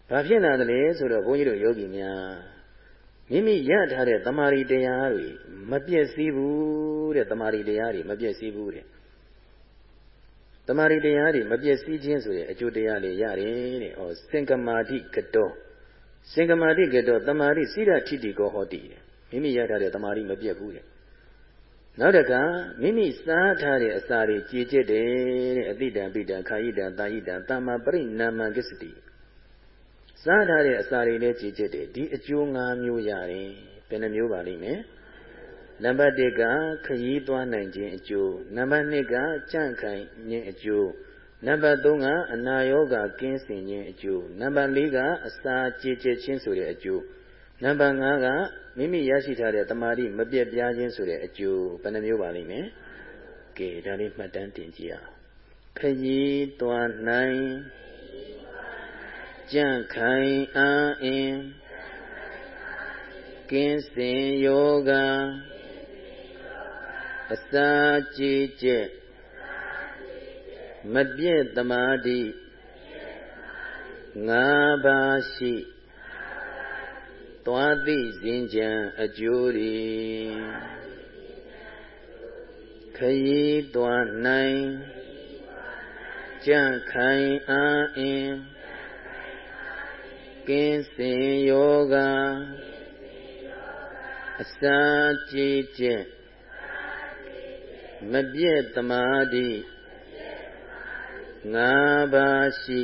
ဘာဖြစ်လာသလဲဆိုတော့ဘုန်းကြီးတို့ယောဂီများမိမိရထားတဲ့တမာရီတရားတွေမပြည့်စည်ဘူးတဲ့တမာရီတရားတွေမပြည့်စည်ဘူးတဲ့တမာရီတရားတွေမပြည့်စည်ခြင်းဆိုတဲ့အကျိုးတရားတွေရတယ်တဲ့ဟောစင်္ကမာတိကတော စင်္ကမာတိကတောတမာရီစိရထိတိကောဟောတိတဲ့မိမိရထားတဲ့တမာရီမပြည့်ဘူးတဲ့နောက်တကမိမိစားထားတဲ့အစာတွေကြည်ကျက်တယ်တဲ့အတိတံပိတံခာယိတံတာယိတံတမ္မာပရိနာမံကစ္စတိစားထားတဲ့အစာတွေလည်းကြည်ကျက်တယ်ဒီအကျိုး၅မျိုးရတယ်ဘယ်နှမျိုးပါလိမ့်မယ်နံပါတ်1ကခရီးသွားနိုင်ခြင်းအကျိုးနံပါတ်2ကကြန့်ခိုင်ခြင်းအကျိုး နံပါတ်3ကအနာရောဂါကင်းစင်ခြင်းအကျိုးနံပါတ်4ကအစာကြည်ကျက်ခြင်းဆိုတဲ့အကျိုးနံပါတ်5ကမိမိရရှိထားတဲ့တမာတိမပြတ်ပြားခြင်းဆိုတဲ့အကျိုးဘယ်နှမျိုးပါလိမ့်မယ်ကဲဒါလေးမှတ်တမ်းတင်ကြည့်အောင်ခရီးသွားနိုင်ကြန့်ခိုင်အာအင်ကင်းစင်ယောဂအစာကြည်ကျက် မပြည့်တမာတိငါးပါးရှိသွားသိစဉ်ကြံအကျိုးတွေခရီးသွားနိုင်ကြန့်ခိုင်အာအင်ကင်းစင်ယောဂအစာကြည်ကျက်မပြည့်တမာတိ ငါးပါးရှိ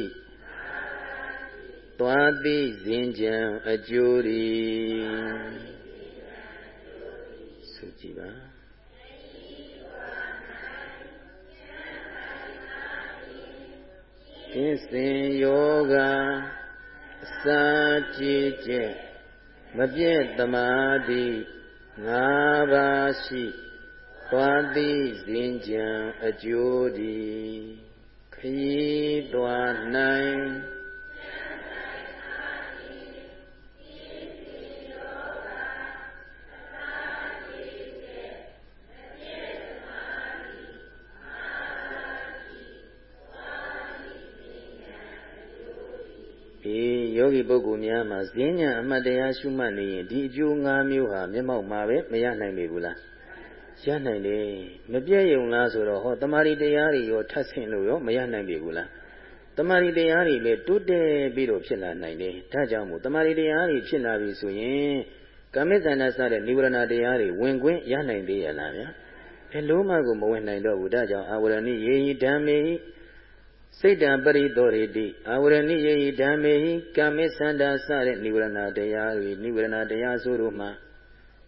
သွားသိစဉ်ကြံအကျိုးတွေဆိုကြည့်ပါကင်းစင်ယောဂအစာကြည်ကျက်မပြည့်တမာတိငါးပါးရှိသွားသိစဉ်ကြံအကျိုးဒီ ခရီးသွားနိုင်ယောဂီပုဂ္ဂိုလ်များမှာဈဉ္ညာအမှတ်တရားရှုမှတ်နေရင်ဒီအကျိုး၅မျိုးဟာမျက်မှောက်မှာပဲမရနိုင်ပေဘူးလား ရနိုင်တယ်မပြည့်ယုံလားဆိုတော့ဟောတမာရီတရားတွေရောထပ်ဆင့်လို့ရောမရနိုင်ပြီဘူးလားတမာရီတရားတွေလည်းတိုးတက်ပြီးတော့ဖြစ်လာနိုင်တယ်ဒါကြောင့်မို့တမာရီတရားတွေဖြစ်လာပြီဆိုရင်ကာမိတ္တနာစတဲ့နိဝရဏတရားတွေဝင်ခွင့်ရနိုင်သေးရလားဗျာဘယ်လိုမှကိုမဝင်နိုင်တော့ဘူးဒါကြောင့်အာဝရဏိယေဟိဓမ္မေစိတ်တံပရိသောရေတိအာဝရဏိယေဟိဓမ္မေကာမိသန္တာစတဲ့နိဝရဏတရားတွေနိဝရဏတရားဆိုတို့မှာ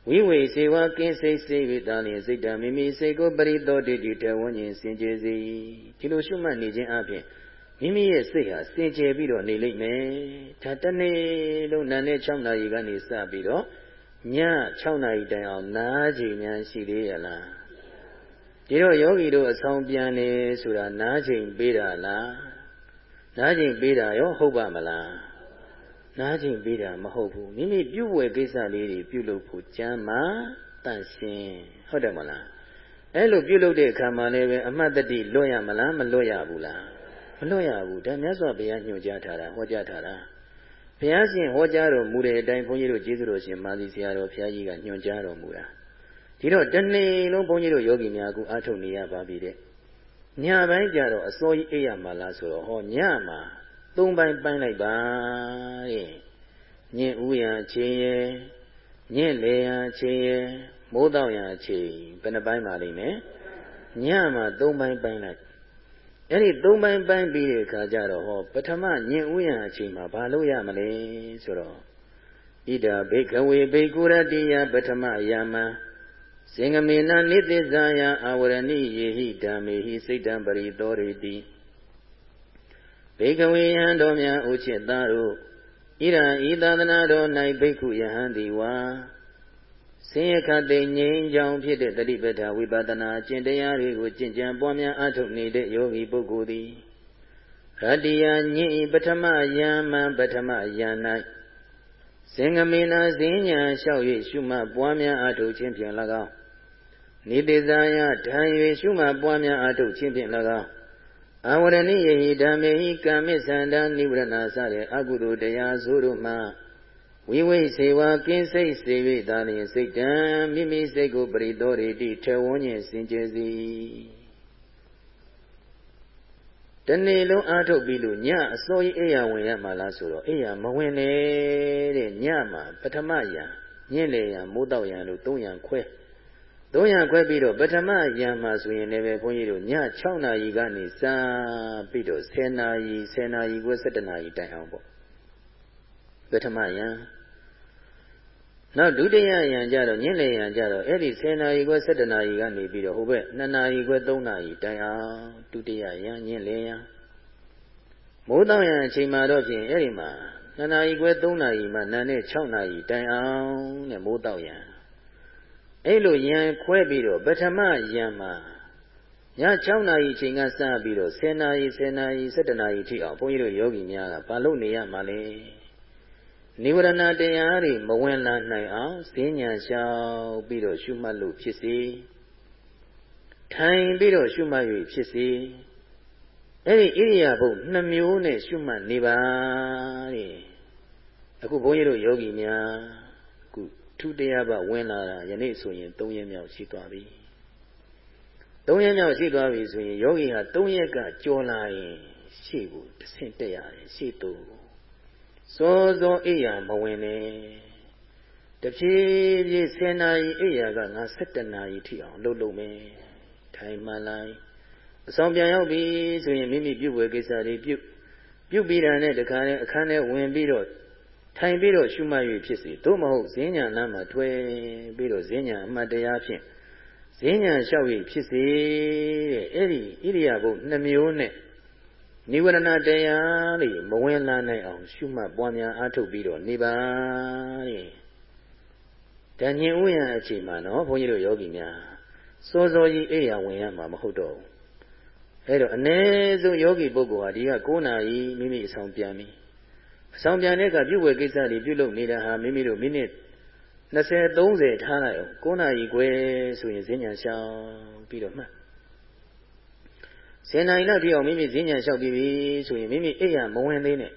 ဝိဝေစေဝကင်းစိတ်စေဝိတာလျင်စိတ်တံမိမိစိတ်ကိုပရိသောတိတိတဝဉ္ဉ္စင်ကြယ်စေဒီလိုရှုမှတ်နေခြင်းအပြင်မိမိရဲ့စိတ်ဟာစင်ကြယ်ပြီးတော့နေလိမ့်မယ်ဒါတနေ့လုံးနာနဲ့6နာရီကနေစပြီးတော့ည6နာရီတိုင်အောင်နားချိန်များရှိသေးရလားဒီတော့ယောဂီတို့အဆောင်ပြန်နေဆိုတာနားချိန်ပေးတာလားနားချိန်ပေးတာရောဟုတ်ပါမလား နားချိန်ပေးတာမဟုတ်ဘူးမိမိပြုတ်ဝယ်ကိစ္စလေးတွေပြုလုပ်ဖို့ကြမ်းမှတန့်ရှင်းဟုတ်တယ်မလားအဲ့လိုပြုလုပ်တဲ့အခါမှာလည်းပဲအမှတ်တတိလွတ်ရမလားမလွတ်ရဘူးလားမလွတ်ရဘူးဒါမြတ်စွာဘုရားညွှန်ကြားထားတာဟောကြားထားတာဘုရားရှင်ဟောကြားတော်မူတဲ့အတိုင်းဘုန်းကြီးတို့ကျေးဇူးတော်ရှင်မာသီဆရာတော်ဘုရားကြီးကညွှန်ကြားတော်မူတာဒီတော့တနေ့လုံးဘုန်းကြီးတို့ယောဂီများအခုအားထုတ်နေရပါပြီတဲ့ညပိုင်းကျတော့အစိုးကြီးအိပ်ရမှာလားဆိုတော့ဟောညမှာ သုံးပိုင်းပိုင်းလိုက်ပါတဲ့ညင်ဥယံအချိန်ရဲ့ညင်လေယံအချိန်ရဲ့မိုးတော့ယံအချိန်ဘယ်နှပိုင်းပါလိမ့်မယ်ညမှာသုံးပိုင်းပိုင်းလိုက်အဲ့ဒီသုံးပိုင်းပိုင်းပြီးတဲ့အခါကျတော့ဟောပထမညင်ဥယံအချိန်မှာဘာလို့ရမလဲဆိုတော့ဣဒာဘိကဝေဘိကုရတိယပထမယာမံစင်္ဂမေနနိသစ္စာယအာဝရဏိယေဟိဓမ္မေဟိစိတ်တံပရိသောရိတိ ဘိကဝေယံတော်များဥချစ်သားတို့ဣရံဤသာသနာတော်၌ဘိက္ခုယဟန်တိဝါဆင်းရဲခတ်သိငြိမ်းချောင်ဖြစ်တဲ့တတိပဋ္ဌာဝိပဿနာအကျင့်တရားတွေကိုကျင့်ကြံပွားများအားထုတ်နေတဲ့ယောဂီပုဂ္ဂိုလ်သည်ရတ္တိယညင်ဤပထမယံမံပထမယံ၌စင်္ဂမေနာစဉ္ညာလျှောက်၍ရှုမှတ်ပွားများအားထုတ်ခြင်းဖြင့်၎င်းနိတိဇာယဓာ၍ရှုမှတ်ပွားများအားထုတ်ခြင်းဖြင့်၎င်း အဝရဏိယေဟိဓမ္မေဟိကာမိသန္တာနိဝရဏစတဲ့အကုသိုလ်တရားဆိုတို့မှဝိဝိစေဝကင်းစိတ်စေ၍သာလျှင်စိတ်တံမိမိစိတ်ကိုပရိသောရိတိထေဝန်းခြင်းစင်ကြယ်စီတနေ့လုံးအားထုတ်ပြီးလို့ညအစိုးရအိယာဝင်ရမှာလားဆိုတော့အိယာမဝင်နဲ့တဲ့ညမှာပထမယံညင့်လေယံမိုးတော့ယံလို့၃ယံခွဲ ၃ရခွဲပြီးတော့ပထမယံမှာဆိုရင်လည်းပဲဘုန်းကြီးတို့ည6နာရီကနေစပြီးတော့10နာရီ10နာရီခွဲ17နာရီတိုင်အောင်ပေါ့ပထမယံနောက်ဒုတိယယံကြတော့ညနေယံကြတော့အဲ့ဒီ10နာရီခွဲ17နာရီကနေပြီးတော့ဟိုဘက်2နာရီခွဲ3နာရီတိုင်အောင်ဒုတိယယံညနေယံမိုးတောင်ယံအချိန်မှာတော့ဖြင့်အဲ့ဒီမှာ2နာရီခွဲ3နာရီမှနာနဲ့6နာရီတိုင်အောင်တဲ့မိုးတောင်ယံ အဲ့လိုယံခွဲပြီးတော့ပထမယံမှာည6နာရီချိန်ကစပြီးတော့10နာရီ10နာရီ17နာရီထိအောင်ဘုန်းကြီးတို့ယောဂီများကဘာလို့နေရမှာလဲနိဝရဏတရားတွေမဝင်လာနိုင်အောင်ဈဉ္ညာလျှောက်ပြီးတော့ရှုမှတ်လို့ဖြစ်စေထိုင်ပြီးတော့ရှုမှတ်၍ဖြစ်စေအဲ့ဒီဣရိယာပုနှမျိုးနဲ့ရှုမှတ်နေပါတဲ့အခုဘုန်းကြီးတို့ယောဂီများ ထုတရားပဝင်လာတာယနေ့ဆိုရင်၃ရက်မြောက်ရှိသွားပြီ၃ရက်မြောက်ရှိသွားပြီဆိုရင်ယောဂီဟာ၃ရက်ကကြော်လာရင်ရှေ့ကိုတဆင့်တက်ရတယ်ရှေ့သို့စောစောအိယာမဝင်နဲ့တဖြည်းဖြည်း10နာရီအိယာကငါ17နာရီထိအောင်လှုပ်လှုပ်မယ်ထိုင်မှန်လိုက်အဆောင်ပြန်ရောက်ပြီဆိုရင်မိမိပြုတ်ဝဲကိစ္စတွေပြုတ်ပြုတ်ပြီးတာနဲ့တခါနဲ့အခန်းထဲဝင်ပြီးတော့ ထိုင်ပြီးတော့ရှုမှတ်၍ဖြစ်စေသို့မဟုတ်ဈဉ္ညာနာမှာထွဲပြီးတော့ဈဉ္ညာအမှတ်တရားဖြင့်ဈဉ္ညာလျှောက်၍ဖြစ်စေတဲ့အဲ့ဒီဣရိယာပုနှမျိုးနဲ့နိဝရဏတရားတွေမဝင်လာနိုင်အောင် ရှုမှတ်ပွားများအားထုတ်ပြီးတော့နေပါတဲ့။တန်ညင်ဥယျာအချိန်မှာနော်ဘုန်းကြီးတို့ယောဂီများစောစောကြီးအိယာဝင်ရမှာမဟုတ်တော့ဘူး။အဲတော့အ ਨੇ ဆုံးယောဂီပုဂ္ဂိုလ်ဟာဒီက9နာရီမိမိအဆောင်ပြန်ပြီ။ အဆောင်ပြန်တဲ့အခါပြုတ်ဝဲကိစ္စတွေပြုတ်လုပ်နေတာဟာမိမိတို့မိနစ်20 30ထားလိုက်အောင်9နာရီခွဲဆိုရင်ဈဉ္ညာရှောင်ပြီးတော့မှတ်10နာရီလောက်ပြည့်အောင်မိမိဈဉ္ညာလျှောက်ပြီးပြီဆိုရင်မိမိအိပ်ရမဝင်သေးနဲ့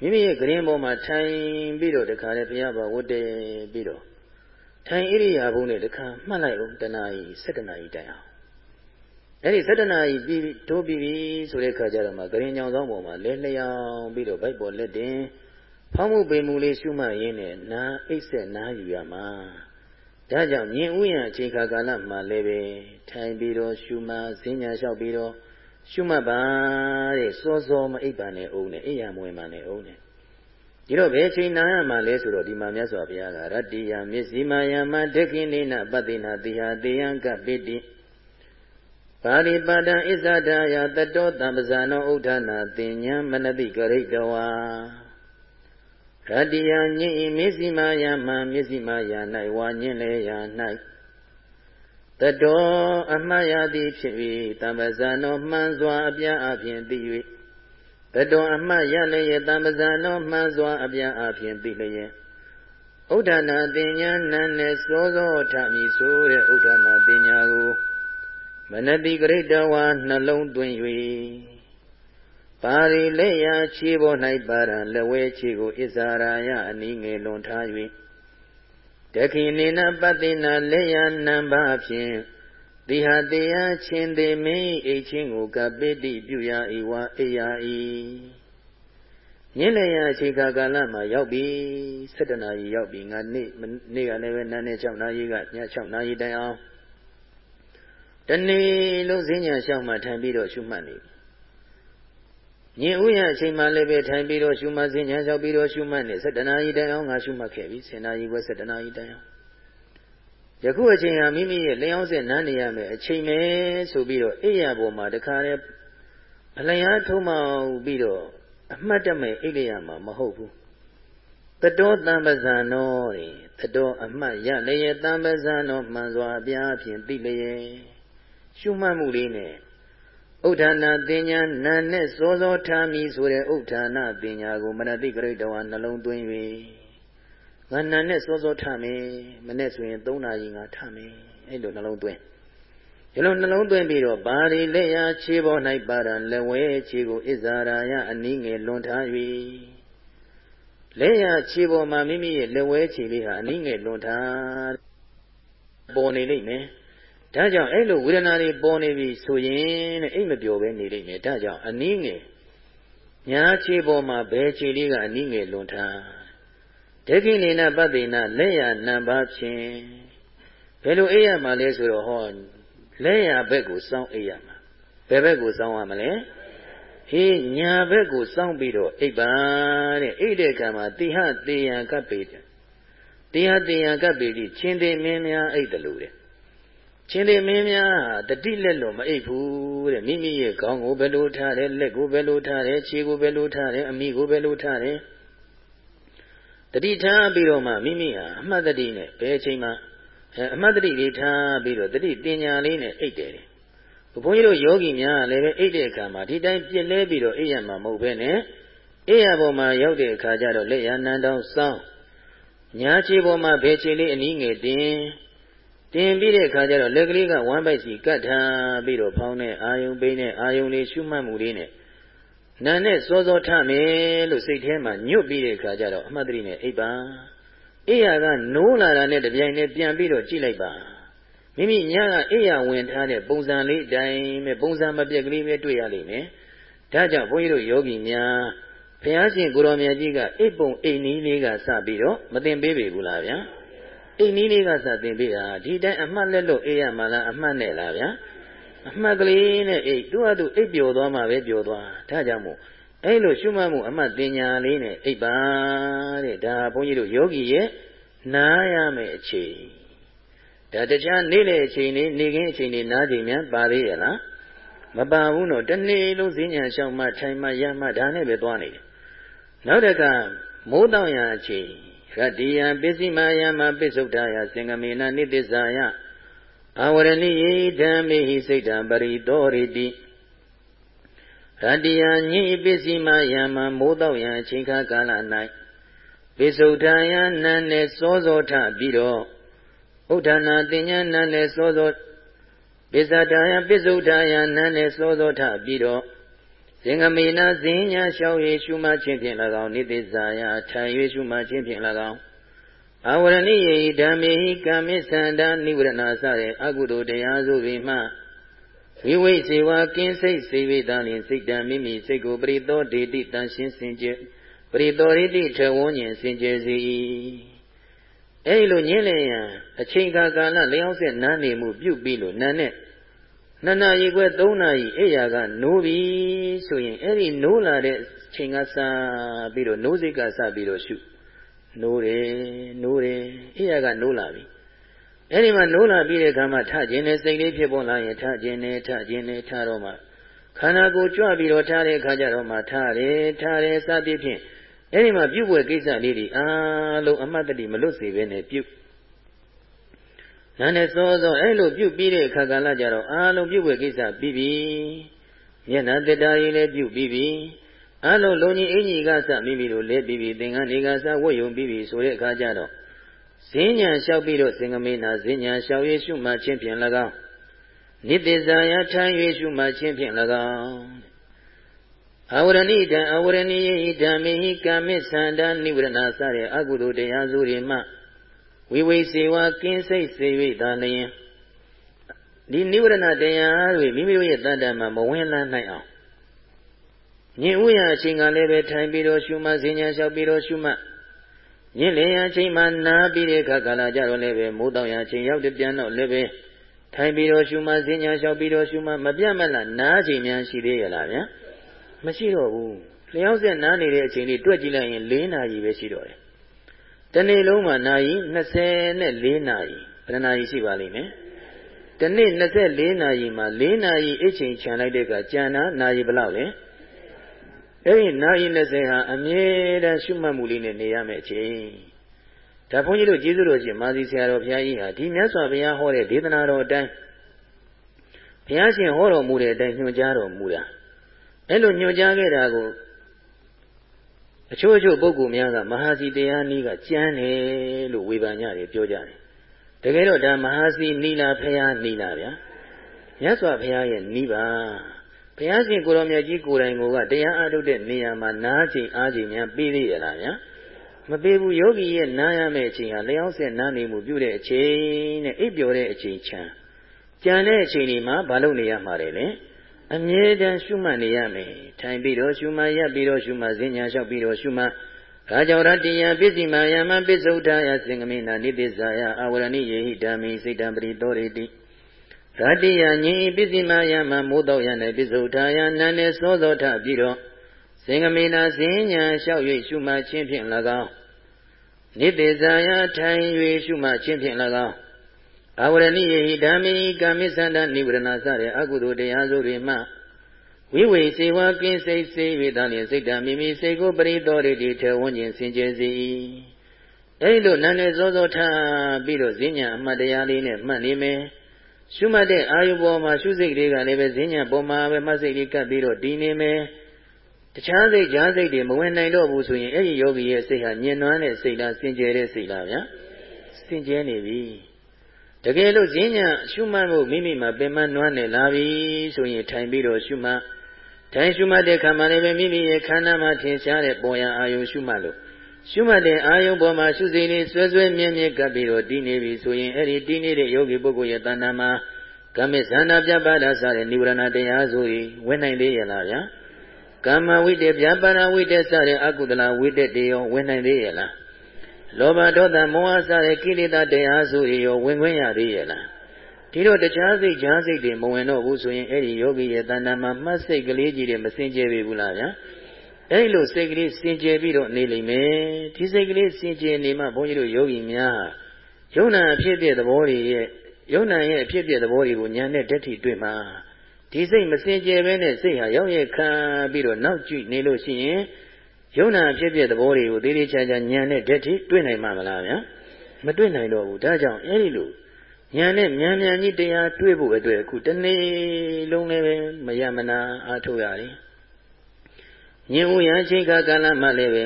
မိမိရဲ့ဂရင်ပေါ်မှာထိုင်ပြီးတော့တခါလေဘုရားဘာဝတ်တယ်ပြီးတော့ထိုင်ဣရိယာပုနဲ့တခါမှတ်လိုက်အောင်တနာရီ7နာရီတိုင်အောင် အဲ့ဒီ7နာရီပြီးတိုးပြီးပြီဆိုတဲ့ခါကျတော့မှဂရင်ညောင်ဆောင်ပေါ်မှာလဲလျောင်းပြီးတော့ဗိုက်ပေါ်လက်တင်ဖောင်းမှုပေမှုလေးရှုမှတ်ရင်းနဲ့နာအိတ်ဆက်နာယူရမှာဒါကြောင့်မြင်ဥယျာအချိန်ခါကာလမှာလည်းပဲထိုင်ပြီးတော့ရှုမှတ်ဈဉ္ညာလျှောက်ပြီးတော့ရှုမှတ်ပါတဲ့စောစောမအိပ်ပါနဲ့အောင်နဲ့အိယာမဝင်ပါနဲ့အောင်နဲ့ဒီတော့ဘယ်ချိန်နာရမှာလဲဆိုတော့ဒီမှာမြတ်စွာဘုရားကရတ္တိယမျက်စိမာယမဒက္ခိနေနပတ္တိနာတိဟာတေယံကပိတိ ပါရိပါဒံဣဇဒာယတတောတံပဇာနောဥဒ္ဌနာတင်ညာမနတိကရိတဝါရတ္တိယညင်ဤမျက်စိမာယမမျက်စိမာယ၌ဝါညင်လေယ၌တတောအမှတ်ရသည်ဖြစ်၍တံပဇာနောမှန်စွာအပြာအဖြင့်သိ၍တတောအမှတ်ရလျက်တံပဇာနောမှန်စွာအပြာအဖြင့်သိလျက်ဥဒ္ဌနာတင်ညာနန်းနဲ့စောစောထမည်ဆိုတဲ့ဥဒ္ဌနာတင်ညာကို မနတိကရိတဝါနှလုံးသွင်း၍ပါရီလက်ရာခြေပေါ်၌ပါရန်လက်ဝဲခြေကိုဣဇာရာယအနည်းငယ်လွန်ထား၍တခိနေနပတ္တိနာလက်ရာနံပါဖြင့်တိဟာတေယချင်းသေးမင်းအိတ်ချင်းကိုကပိတိပြုရာဤဝါအိယာဤညင်လျာအချိန်ကာလမှာရောက်ပြီ7နာရီရောက်ပြီငါနေ့နေ့ကလည်းပဲနာနေ6နာရီကည6နာရီတိုင်အောင် တနေ့လုံးဈဉ္ညာလျှောက်မှထိုင်ပြီးတော့ရှုမှတ်နေညင်ဥရအချိန်မှလည်းပဲထိုင်ပြီးတော့ရှုမှတ်စဉ်ညာလျှောက်ပြီးတော့ရှုမှတ်နေ7တနာရီတိုင်အောင်ငါရှုမှတ်ခဲ့ပြီ7နာရီခွဲ7တနာရီတိုင်အောင်ယခုအချိန်ဟာမိမိရဲ့လျှောင်းဆက်နန်းနေရမယ်အချိန်ပဲဆိုပြီးတော့အိယာပေါ်မှာတခါတည်းအလျားထုံးမောင်ပြီးတော့အမှတ်တမဲ့အိတ်ရမှာမဟုတ်ဘူးတတောတံပဇံနောတဲ့တတောအမှတ်ရလျက်တံပဇံနောမှန်စွာအပြားဖြင့်သိလျက် ရှုမှတ်မှုလေးနဲ့ဥဒ္ဌာဏတင်ညာနာနဲ့စောစောထားမိဆိုတဲ့ဥဒ္ဌာဏတင်ညာကိုမနတိကရိတဝါနှလုံးသွင်း၍ငါနာနဲ့စောစောထားမယ်မနဲ့ဆိုရင်3နာရီငါထားမယ်အဲ့လိုနှလုံးသွင်းဒီလိုနှလုံးသွင်းပြီးတော့ဘာရီလက်ရာခြေပေါ်၌ပါရန်လက်ဝဲခြေကိုဣဇာရာယအနည်းငယ်လွန်ထား၍လက်ရာခြေပေါ်မှာမိမိရဲ့လက်ဝဲခြေလေးဟာအနည်းငယ်လွန်ထားပေါ်နေလိမ့်မယ် ဒါကြောင့်အဲ့လိုဝေဒနာတွေပေါ်နေပြီဆိုရင်တဲ့အိတ်မပျော်ပဲနေလိမ့်မယ်ဒါကြောင့်အနည်းငယ်ညာခြေပေါ်မှာဘယ်ခြေလေးကအနည်းငယ်လွန်ထားဒိဋ္ဌိနေနပတ္တိနာလက်ရနံပါဖြင့်ဘယ်လိုအိပ်ရမှာလဲဆိုတော့ဟောလက်ရဘက်ကိုစောင်းအိပ်ရမှာဘယ်ဘက်ကိုစောင်းရမလဲဟေးညာဘက်ကိုစောင်းပြီးတော့အိပ်ပါတဲ့အိပ်တဲ့ကံမှာတိဟတေယံကပ်ပေတယ်တိဟတေယံကပ်ပေတိချင်းသေးမင်းများအိပ်တယ်လို့တဲ့ ချင်းသေးမင်းများဟာတတိလက်လို့မအိပ်ဘူးတဲ့မိမိရဲ့ခေါင်းကိုဘယ်လိုထားတယ်လက်ကိုဘယ်လိုထားတယ်ခြေကိုဘယ်လိုထားတယ်အမိကိုဘယ်လိုထားတယ်တတိထားပြီးတော့မှမိမိဟာအမှတ်တတိနဲ့ဘယ်အချိန်မှအမှတ်တတိလေးထားပြီးတော့တတိတင်ညာလေးနဲ့အိတ်တယ်ဘုန်းကြီးတို့ယောဂီများလည်းပဲအိတ်တဲ့အခါမှာဒီတိုင်းပြစ်လဲပြီးတော့အိတ်ရမှာမဟုတ်ပဲနဲ့အိတ်ရပေါ်မှာရောက်တဲ့အခါကျတော့လက်ရနန်းတောင်းစောင်းညာခြေပေါ်မှာဘယ်ခြေလေးအနည်းငယ်တင် တင်ပြီးတဲ့အခါကျတော့လက်ကလေးကဝမ်းပိုက်စီကတ်ထားပြီးတော့ဖောင်းတဲ့အာယုံပိန်းတဲ့အာယုံလေးရှုမှတ်မှုလေးနဲ့နာနဲ့စောစောထမယ်လို့စိတ်ထဲမှာညွတ်ပြီးတဲ့အခါကျတော့အမှတ်တရနဲ့အိပ်ပါအိယာကနိုးလာတာနဲ့တပြိုင်တည်းပြန်ပြီးတော့ကြည့်လိုက်ပါမိမိညကအိယာဝင်ထားတဲ့ပုံစံလေးအတိုင်းပဲပုံစံမပြက်ကလေးပဲတွေ့ရလိမ့်မယ်ဒါကြောင့်ဘုန်းကြီးတို့ယောဂီများဘုရားရှင်ကိုရောင်မြတ်ကြီးကအိပ်ပုံအိမ်နည်းလေးကစပြီးတော့မသိပေးပေဘူးလားဗျာ အိမ်နည်းလေးကစသင်ပေးတာဒီတိုင်းအမှတ်လက်လို့အေးရမှာလားအမှတ်နဲ့လားဗျာအမှတ်ကလေးနဲ့အိတ်သူ့ဟာသူအိတ်ပျော်သွားမှပဲပျော်သွားဒါကြောင့်မို့အဲ့လိုရှုမှတ်မှုအမှတ်တင်ညာလေးနဲ့အိပ်ပါတဲ့ဒါဘုန်းကြီးတို့ယောဂီရဲ့နားရမယ်အချိန်ဒါတခြားနေ့လေအချိန်လေးနေခင်းအချိန်လေးနားချိန်များပါသေးရလားမပါဘူးတော့တနေ့လုံးဈဉ္ညာရှောင်းမှထိုင်မှရမှဒါနဲ့ပဲသွားနေတယ်နောက်တကမိုးတောင်ရအချိန် ရတ္တိယပစ္စည်းမာယမပစ္စုဒ္ဓယစင်္ကမေနနိတ္တဇာယအဝရဏိယေဓမ္မေဟိစိတ်တံပရိတောရိတိရတ္တိယညိပစ္စည်းမယံမမိုးတော့ရန်အချိန်ခါကာလ၌ပိစုဒ္ဓယနံနဲ့စောစောထပြီးတော့ဥဒ္ဒနာတင်ညာနံနဲ့စောစောပိဇဒာယပိစုဒ္ဓယနံနဲ့စောစောထပြီးတော့ သင်္ကမေနဇင်းညာလျှောက်၍ရှုမှခြင်းဖြင့်၎င်းနိတိဇာယထိုင်၍ရှုမှခြင်းဖြင့်၎င်းအဝရဏိယေဓမ္မေဟိကာမိသန္တာနိဝရဏစတဲ့အကုသိုလ်တရားစုတွေမှဝိဝိစေဝကင်းစိတ်စေဝိတာလင်စိတ်တံမိမိစိတ်ကိုပရိသောဒေတိတန်ရှင်းစင်ကြယ်ပရိသောရိတိထဝန်းကျင်စင်ကြယ်စေ၏အဲဒီလိုညင်းလျင်အချိန်ကာကာလလျောင်းဆက်နားနေမှုပြုတ်ပြီးလို့နာနဲ့နှ စ်နာရီခွဲသုံးနာရီအိယာကနိုးပြီဆိုရင်အဲ့ဒီနိုးလာတဲ့ချိန်ကစပြီးတော့နိုးစိတ်ကစပြီးတော့ရှုနိုးတယ်နိုးတယ်အိယာကနိုးလာပြီအဲ့ဒီမှာနိုးလာပြီးတဲ့အခါမှာထခြင်းနဲ့စိတ်လေးဖြစ်ပေါ်လာရင်ထခြင်းနဲ့ထခြင်းနဲ့ထတော့မှခန္ဓာကိုယ်ကြွပြီးတော့ထားတဲ့အခါကျတော့မှထားတယ်ထားတယ်စသည်ဖြင့်အဲ့ဒီမှာပြုတ်ွယ်ကိစ္စလေးတွေအားလုံးအမှတ်တတိမလွတ်စေဘဲနဲ့ပြုတ် နာနဲ့စောစောအဲ့လိုပြုတ်ပြီးတဲ့အခါကလည်းကြတော့အားလုံးပြုတ်ွယ်ကိစ္စပြီးပြီမျက်နှာတတာရည်လည်းပြုတ်ပြီးပြီအလုံးလုံးကြီးအင်ကြီးကစမိမိတို့လဲပြီးပြီသင်္ကန်းတွေကစဝတ်ယုံပြီးပြီဆိုတဲ့အခါကျတော့ဈဉ္ညာလျှောက်ပြီးတော့စင်္ကမေနာဈဉ္ညာလျှောက်ရရှုမှချင်းဖြင့်၎င်းနိတ္တဇာယထိုင်၍ရှုမှချင်းဖြင့်၎င်းအဝရဏိတံအဝရဏိယေဓမ္မေဟိကာမိသန္တာနိဝရဏစတဲ့အကုသိုလ်တရားစုတွေမှ ဝိဝိစေဝကင်းစိတ်စေ၍သာလျင်ဒီနိဝရဏတရားတွေမိမိတို့ရဲ့တဏ္ဍာမှာမဝင်လန်းနိုင်အောင်ညင်ဥရအချိန်ကလည်းပဲထိုင်ပြီးတော့ရှုမှဈဉ္ညာလျှောက်ပြီးတော့ရှုမှညင်လျင်အချိန်မှနားပြီးတဲ့အခါကာလကြတော့လည်းပဲမိုးတောင်ရအချိန်ရောက်တဲ့ပြန်တော့လည်းပဲထိုင်ပြီးတော့ရှုမှဈဉ္ညာလျှောက်ပြီးတော့ရှုမှမပြတ်မလားနားချိန်များရှိသေးရလားဗျာမရှိတော့ဘူးလျှောက်ဆက်နားနေတဲ့အချိန်လေးတွက်ကြည့်လိုက်ရင်၄နာရီပဲရှိတော့တယ် တနေ့လုံးမှာနာရီ24နာရီဘယ်နှနာရီရှိပါလိမ့်မယ်တနေ့24နာရီမှာ4နာရီအချိန်ခြံလိုက်တဲ့ကကြာနာနာရီဘယ်လောက်လဲအဲ့ဒီနာရီ20ဟာအမြဲတမ်းရှုမှတ်မှုလေးနဲ့နေရမယ့်အချိန်ဒါဘုန်းကြီးတို့ကျေးဇူးတော်ရှင်မာစီဆရာတော်ဘုရားကြီးဟာဒီမြတ်စွာဘုရားဟောတဲ့ဒေသနာတော်အတိုင်းဘုရားရှင်ဟောတော်မူတဲ့အတိုင်းညွှန်ကြားတော်မူတာအဲ့လိုညွှန်ကြားခဲ့တာကို အချို့အချို့ပုဂ္ဂိုလ်များကမဟာစီတရားနည်းကကြမ်းတယ်လို့ဝေဖန်ကြတယ်ပြောကြတယ်တကယ်တော့ဒါမဟာစီနီလာဖရာနီလာဗျာမြတ်စွာဘုရားရဲ့နီးပါဘုရားရှင်ကိုရောမြတ်ကြီးကိုယ်တိုင်ကတရားအားထုတ်တဲ့နေရာမှာနားချိန်အားချိန်များပြီးသေးရလားဗျာမပေးဘူးယောဂီရဲ့နားရမယ့်အချိန်ဟာလျောင်းဆက်နားနေမှုပြုတဲ့အချိန်နဲ့အိပ်ပျော်တဲ့အချိန်ချမ်းကြံတဲ့အချိန်ဒီမှာဘာလုပ်နေရမှာလဲ အမြဲတမ်းရှုမှတ်နေရမယ်ထိုင်ပြီးတော့ရှုမှတ်ရပ်ပြီးတော့ရှုမှတ်ဈဉ္ညာလျှောက်ပြီးတော့ရှုမှတ်ဒါကြောင့်ရတ္တိယပစ္စည်းမာယမပစ္စုဒ္ဓယသင်္ကမိနာနိတိဇာယအာဝရဏိယေဟိဓမ္မိစိတ်တံပရိသောရိတိရတ္တိယညင်ပစ္စည်းမာယမမိုးတော့ရ၌ပစ္စုဒ္ဓယနာနေသောသောထပြီးတော့သင်္ကမိနာဈဉ္ညာလျှောက်၍ရှုမှတ်ခြင်းဖြင့်၎င်းနိတိဇာယထိုင်၍ရှုမှတ်ခြင်းဖြင့်၎င်း အာဝရဏိယေဟိဓမ္မိကာမိသန္တနိဝရဏစတဲ့အကုသိုလ်တရားစုတွေမှဝိဝေစေဝကင်းစိတ်စေ၍တန်လျင်စိတ်တမိမိစိတ်ကိုပရိတော်ရည်တီထေဝန်းကျင်စင်ကြယ်စေ၏အဲဒီလိုနာနဲ့စောစောထားပြီးတော့ဈဉ္ညာအမှတ်တရားလေးနဲ့မှတ်နေမယ်ရှုမှတ်တဲ့အာယုပေါ်မှာရှုစိတ်တွေကလည်းပဲဈဉ္ညာပေါ်မှာပဲမှတ်စိတ်လေးကပ်ပြီးတော့တည်နေမယ်တခြားစိတ်ကြားစိတ်တွေမဝင်နိုင်တော့ဘူးဆိုရင်အဲ့ဒီယောဂီရဲ့စိတ်ဟာညင်နွမ်းတဲ့စိတ်လားစင်ကြယ်တဲ့စိတ်လားဗျာစင်ကြယ်နေပြီ တကယ်လို့ဈဉ္ညာရှုမှတ်ဖို့မိမိမှာပင်မနွမ်းနေလာပြီဆိုရင်ထိုင်ပြီးတော့ရှုမှတ်ထိုင်ရှုမှတ်တဲ့ခါမှလည်းပဲမိမိရဲ့ခန္ဓာမှာထင်ရှားတဲ့ပေါ်ရန်အာယုံရှုမှတ်လို့ရှုမှတ်တဲ့အာယုံပေါ်မှာရှုစိတ်လေးဆွဲဆွဲမြဲမြဲကပ်ပြီးတော့တည်နေပြီဆိုရင်အဲ့ဒီတည်နေတဲ့ယောဂီပုဂ္ဂိုလ်ရဲ့တဏ္ဍာမှာကမ္မဇန္နာပြပါဒစတဲ့နိဝရဏတရားဆိုရင်ဝင်နိုင်သေးရလားဗျာကာမဝိတ္တပြပါရဝိတ္တစတဲ့အကုသလဝိတ္တတေရောဝင်နိုင်သေးရလား လောဘဒေါသမောဟစတဲ့ကိလေသာတရားဆိုရောဝင်ခွင့်ရသေးရလားဒီတော့တရားစိတ်ဈာစိတ်တွေမဝင်တော့ဘူးဆိုရင်အဲ့ဒီယောဂီရဲ့တဏ္ဍာမှာမှတ်စိတ်ကလေးကြီးတွေမစင်ကြယ်ပြီဘူးလားဗျာအဲ့လိုစိတ်ကလေးစင်ကြယ်ပြီးတော့နေလိမ့်မယ်ဒီစိတ်ကလေးစင်ကြယ်နေမှဘုန်းကြီးတို့ယောဂီများယုံနာအဖြစ်ပြသဘောတွေရဲ့ယုံနာရဲ့အဖြစ်ပြသဘောတွေကိုညာနဲ့ဓာတ်ထိတွေ့မှာဒီစိတ်မစင်ကြယ်ပဲနဲ့စိတ်ဟာရောက်ရခံပြီးတော့နောက်ကျနေလို့ရှိရင် ယုံနာအဖြစ်ပြသဘောတွေကိုသေးသေးချာချာညာနဲ့ဓာတ်ထိတွေ့နိုင်မှာမလားဗျာမတွေ့နိုင်တော့ဘူးဒါကြောင့်အဲ့ဒီလိုညာနဲ့မြန်မြန်ကြီးတရားတွေ့ဖို့အတွက်အခုတနေ့လုံးလည်းပဲမရမနာအားထုတ်ရတယ်။ညင်ဦးရချိန်ခါကာလမှလည်းပဲ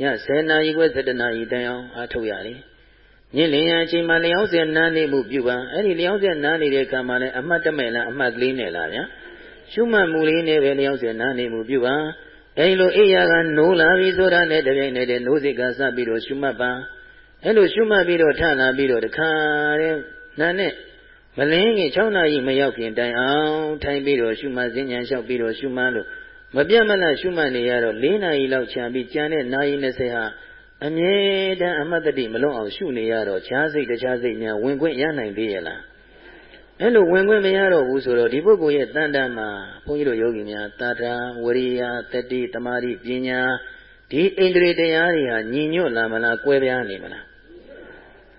ည10နာရီခွဲ17နာရီတိုင်အောင်အားထုတ်ရတယ်။ညင်လင်ရအချိန်မှလျောင်းစင်နားနေမှုပြုပါအဲ့ဒီလျောင်းစင်နားနေတဲ့အခါမှာလည်းအမှတ်တမဲ့လားအမှတ်ကလေးနဲ့လားဗျာ။ရှုမှတ်မှုလေးနဲ့ပဲလျောင်းစင်နားနေမှုပြုပါ အဲ့လိုအိယာကနိုးလာပြီဆိုတာနဲ့တပြိုင်နက်တည်းနိုးစိတ်ကစပြီးတော့ရှုမှတ်ပါအဲ့လိုရှုမှတ်ပြီးတော့ထလာပြီးတော့တခါတည်းနာနဲ့မလင်းခင်6နာရီမရောက်ခင်တိုင်အောင်ထိုင်ပြီးတော့ရှုမှတ်စဉ်းဉဏ်လျှောက်ပြီးတော့ရှုမှတ်လို့မပြတ်မလတ်ရှုမှတ်နေရတော့၄နာရီလောက်ခြံပြီးကြံတဲ့နာရီ20ဟာအမြဲတမ်းအမတ်တတိမလွတ်အောင်ရှုနေရတော့ခြားစိတ်တခြားစိတ်များဝင်ခွင့်ရနိုင်သေးရဲ့လား အဲ့လိုဝင်ခွင့်မရတော့ဘူးဆိုတော့ဒီပုဂ္ဂိုလ်ရဲ့တန်တမ်းမှာဘုန်းကြီးတို့ယောဂီများတာတာဝရိယတတိတမာတိပညာဒီဣန္ဒြေတရားတွေဟာညီညွတ်လာမလားကွဲပြားနေမလား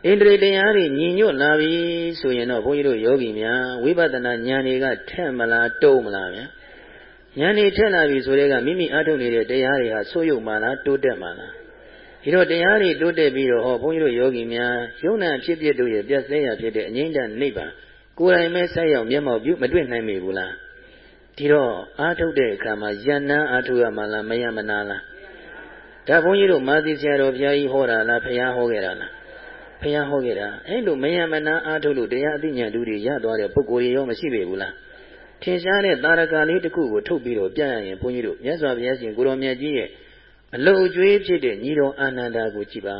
ဣန္ဒြေတရားတွေညီညွတ်လာပြီဆိုရင်တော့ဘုန်းကြီးတို့ယောဂီများဝိပဿနာဉာဏ်တွေကထက်မလားတုံးမလားဗျာဉာဏ်တွေထက်လာပြီဆိုတဲ့ကမိမိအားထုတ်နေတဲ့တရားတွေဟာဆိုးရုပ်မှလားတိုးတက်မှလားဒီတော့တရားတွေတိုးတက်ပြီးတော့ဟောဘုန်းကြီးတို့ယောဂီများယုံနာဖြစ်ဖြစ်တို့ရဲ့ပြည့်စဲရဖြစ်တဲ့အငြိမ့်တနိဗ္ဗာန် ကိုယ်တိုင်ပဲဆက်ရောက်မျက်မှောက်ပြုမတွေ့နိုင်မိဘူးလားဒီတော့အားထုတ်တဲ့အခါမှာယန္နအားထုတ်ရမှလားမယမနာလားဒါဘုန်းကြီးတို့မာသီဆရာတော်ဘုရားကြီးဟောတာလားဖះဟောခဲ့တာလားဘုရားဟောခဲ့တာအဲ့လိုမယမနာအားထုတ်လို့တရားအသိဉာဏ်တူတွေရသွားတဲ့ပုဂ္ဂိုလ်ရောမရှိပေဘူးလားထင်ရှားတဲ့တာရကလေးတစ်ခုကိုထုတ်ပြီးတော့ပြရရင်ဘုန်းကြီးတို့မြတ်စွာဘုရားရှင်ကိုရောမြတ်ကြီးရဲ့အလုတ်ကျွေးဖြစ်တဲ့ညီတော်အာနန္ဒာကိုကြည်ပါ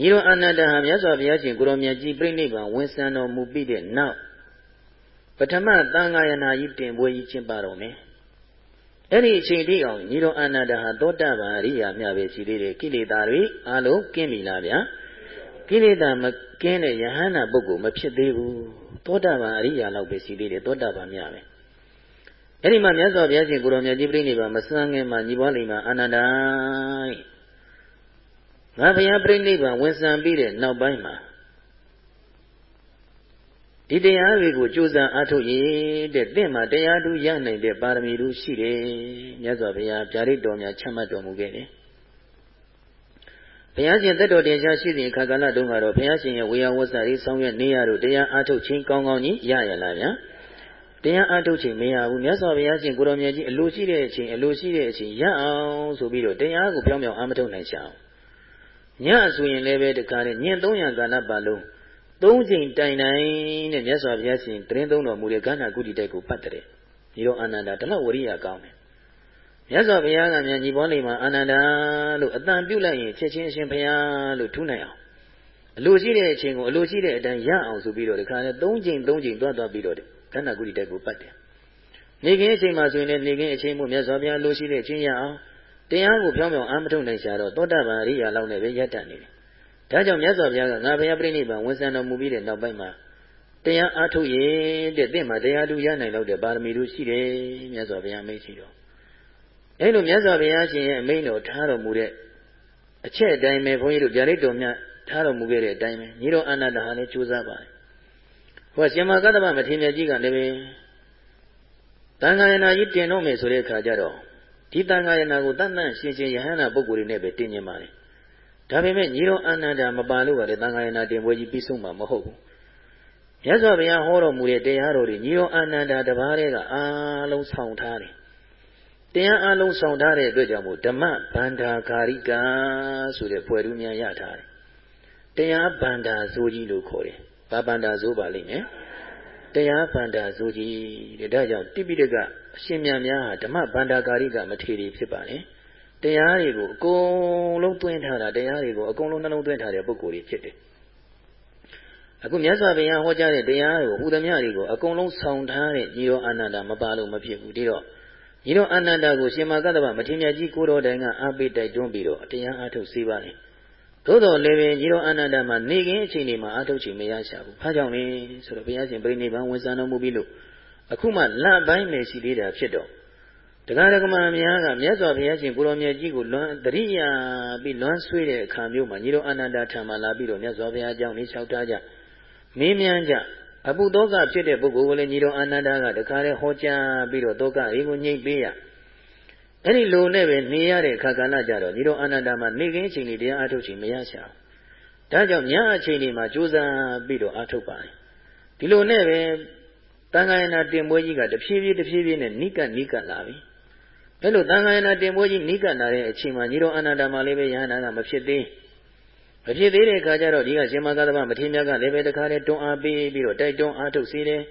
ညီတော်အာနန္ဒာဟာမြတ်စွာဘုရားရှင်ကိုရောမြတ်ကြီးပြိဋိဘံဝင်ဆံတော်မူပြီးတဲ့နောက်ပထမသံဃာယနာကြီးတင်ပွဲကြီးကျင်းပတော်မယ်အဲ့ဒီအချိန်တိအောင်ညီတော်အာနန္ဒာဟာသောတာပန်အရိယာမြပဲရှိသေးတယ်ကိလေသာတွေအလုံးကင်းပြီလားဗျာကိလေသာမကင်းတဲ့ယဟန္တာပုဂ္ဂိုလ်မဖြစ်သေးဘူးသောတာပန်အရိယာလောက်ပဲရှိသေးတယ်သောတာပန်မြပဲအဲ့ဒီမှာမြတ်စွာဘုရားရှင်ကိုရောင်မြတ်ကြီးပြိဋိဘမစမ်းငယ်မှာညီပွားလိမ္မာအာနန္ဒာ ငါဘုရားပြိဋိဘဝင်ဆံပြီးတဲ့နောက်ပိုင်းမှာဒီတရားတွေကိုကြိုးစားအားထုတ်ရတဲ့တင့်မှာတရားတူရနိုင်တဲ့ပါရမီတူရှိတယ်မြတ်စွာဘုရားဗျာဒိတ်တော်များချမှတ်တော်မူခဲ့တယ်ဘုရားရှင်သက်တော်တင်ရှားရှိစဉ်အခါကာလတုန်းကတော့ဘုရားရှင်ရဲ့ဝေယဝဆရီဆောင်ရွက်နေရတို့တရားအားထုတ်ခြင်းကောင်းကောင်းကြီးရရလားဗျာတရားအားထုတ်ခြင်းမရဘူးမြတ်စွာဘုရားရှင်ကိုရောင်မြတ်ကြီးအလိုရှိတဲ့အချိန်အလိုရှိတဲ့အချိန်ရအောင်ဆိုပြီးတော့တရားကိုပြောင်းပြောင်းအားမထုတ်နိုင်ချအောင် ညဆိုရင်လည်းပဲတခါနဲ့ညင်300ကာလပတ်လုံးသုံးချိန်တိုင်တိုင်နဲ့မြတ်စွာဘုရားရှင်တရင်သုံးတော်မူတဲ့ကဏ္ဍကုတိတိုက်ကိုပတ်တဲ့ညီတော်အာနန္ဒာဒီလောက်ဝရိယကောင်းတယ်မြတ်စွာဘုရားကမြန်ညီပေါ်နေမှာအာနန္ဒာလို့အတန်ပြုတ်လိုက်ရင်ချက်ချင်းအရှင်ဘုရားလို့ထူးနိုင်အောင်အလိုရှိတဲ့အချိန်ကိုအလိုရှိတဲ့အတိုင်းရအောင်ဆိုပြီးတော့ဒီခါနဲ့၃ချိန်၃ချိန်တွားတွားပြီးတော့ကဏ္ဍကုတိတိုက်ကိုပတ်တယ်နေခင်းအချိန်မှာဆိုရင်လည်းနေခင်းအချိန်မို့မြတ်စွာဘုရားလိုရှိတဲ့အချင်းရအောင် တရားကိုဖြောင်းဖြောင်းအာမထုတ်နိုင်ရှာတော့သောတာပန်အရိယာလောက်နဲ့ပဲရပ်တန့်နေတယ်ဒါကြောင့်မြတ်စွာဘုရားကငါဘုရားပြိဋိဘံဝန်ဆံတော်မူပြီးတဲ့နောက်ပိုင်းမှာတရားအားထုတ်ရတဲ့တင့်မှာတရားတူရနိုင်တော့တဲ့ပါရမီတို့ရှိတယ်မြတ်စွာဘုရားမိတ်ရှိတော်အဲလိုမြတ်စွာဘုရားရှင်ရဲ့အမိန့်တော်ထားတော်မူတဲ့အချက်အတိုင်းပဲဘုန်းကြီးတို့ဗျာဒိတ်တော်များထားတော်မူခဲ့တဲ့အတိုင်းပဲညီတော်အနန္တဟာလည်းကြိုးစားပါတယ်ဟောရှင်မကတ္တဗမထေရမြတ်ကြီးကလည်းပဲတန်ခါယနာကြီးတင်တော့မယ်ဆိုတဲ့အခါကျတော့ ဒီတန်ခါယနာကိုတန်တန်ရှင်းရှင်းယဟန္တာပုဂ္ဂိုလ်တွေနဲ့ပဲတင်ကျင်ပါတယ်ဒါပေမဲ့ညီတော်အာနန္ဒာမပါလို့ကလည်းသံဃာယနာတင်ပွဲကြီးပြီးဆုံးမှာမဟုတ်ဘူးမြတ်စွာဘုရားဟောတော်မူတဲ့တရားတော်တွေညီတော်အာနန္ဒာတပါးတည်းကအားလုံးဆောင်ထားတယ်တရားအားလုံးဆောင်ထားတဲ့အတွက်ကြောင့်မို့ဓမ္မဗန္ဓာကာရိကဆိုတဲ့ဖွဲ့ထူးများရထားတယ်တရားဗန္ဓာဇိုးကြီးလို့ခေါ်တယ်ဘာဗန္ဓာဇိုးပါလိမ့်မယ်တရားဗန္ဓာဇိုးကြီးတဲ့ဒါကြောင့်တိပိဋက အရှင်မြတ်များဟာဓမ္မဗန္ဓာကာရိကမထေရီဖြစ်ပါလေတရားတွေကိုအကုန်လုံးသွင်းထားတာတရားတွေကိုအကုန်လုံးနှလုံးသွင်းထားတဲ့ပုဂ္ဂိုလ်တွေဖြစ်တယ်အခုမြတ်စွာဘုရားဟောကြားတဲ့တရားကိုဟူသမျှတွေကိုအကုန်လုံးဆောင်ထားတဲ့ညီတော်အာနန္ဒာမပါလို့မဖြစ်ဘူးဒီတော့ညီတော်အာနန္ဒာကိုရှင်မကတ္တဗမထေရမြတ်ကြီးကိုတော်တိုင်ကအားပေးတိုက်တွန်းပြီးတော့တရားအားထုတ်စေပါလေသို့တော်လည်းပင်ညီတော်အာနန္ဒာမှာနေခင်းအချိန်တွေမှာအားထုတ်ချိန်မရရှာဘူး။ဘာကြောင့်လဲဆိုတော့ဘုရားရှင်ပြိဋိဘံဝန်ဆံတော်မူပြီးလို့ အခုမှလပိုင်းပဲရှိသေးတာဖြစ်တော့တရားဓမ္မများကမြတ်စွာဘုရားရှင်ကိုရောင်မြတ်ကြီးကိုလွန်တရိယာပြီးလွန်ဆွေးတဲ့အခါမျိုးမှာညီတော်အနန္ဒာထံမှာလာပြီးတော့မြတ်စွာဘုရားအကြောင်းလေးလျှောက်ထားကြမင်းမြန်းကြအပုသောကဖြစ်တဲ့ပုဂ္ဂိုလ်ကိုလည်းညီတော်အနန္ဒာကတခါတည်းဟောကြားပြီးတော့သောကရေကိုညှိပေးရအဲ့ဒီလိုနဲ့ပဲနေရတဲ့အခါကဏ္ဍကြတော့ညီတော်အနန္ဒာမှာနေခင်းချိန်လေးတရားအထုတ်ချိန်မရရှာဘူးဒါကြောင့်ညအချိန်လေးမှာကြိုးစားပြီးတော့အထုတ်ပါတယ်ဒီလိုနဲ့ပဲ တန်ခါယနာတင်ပွဲကြီးကတဖြည်းဖြည်းတဖြည်းဖြည်းနဲ့နိကနိကလာပြီအဲ့လိုသံဃာယနာတင်ပွဲကြီးနိကနာတဲ့အချိန်မှာညီတော်အနန္ဒာမလေးပဲယဟန္တာကမဖြစ်သေးမဖြစ်သေးတဲ့အခါကျတော့ဒီကရှင်မကသဗ္ဗမထေရမြတ်ကလည်းပဲတခါတည်းတွန်းအားပေးပြီးတော့တိုက်တွန်းအားထုတ်စေတယ်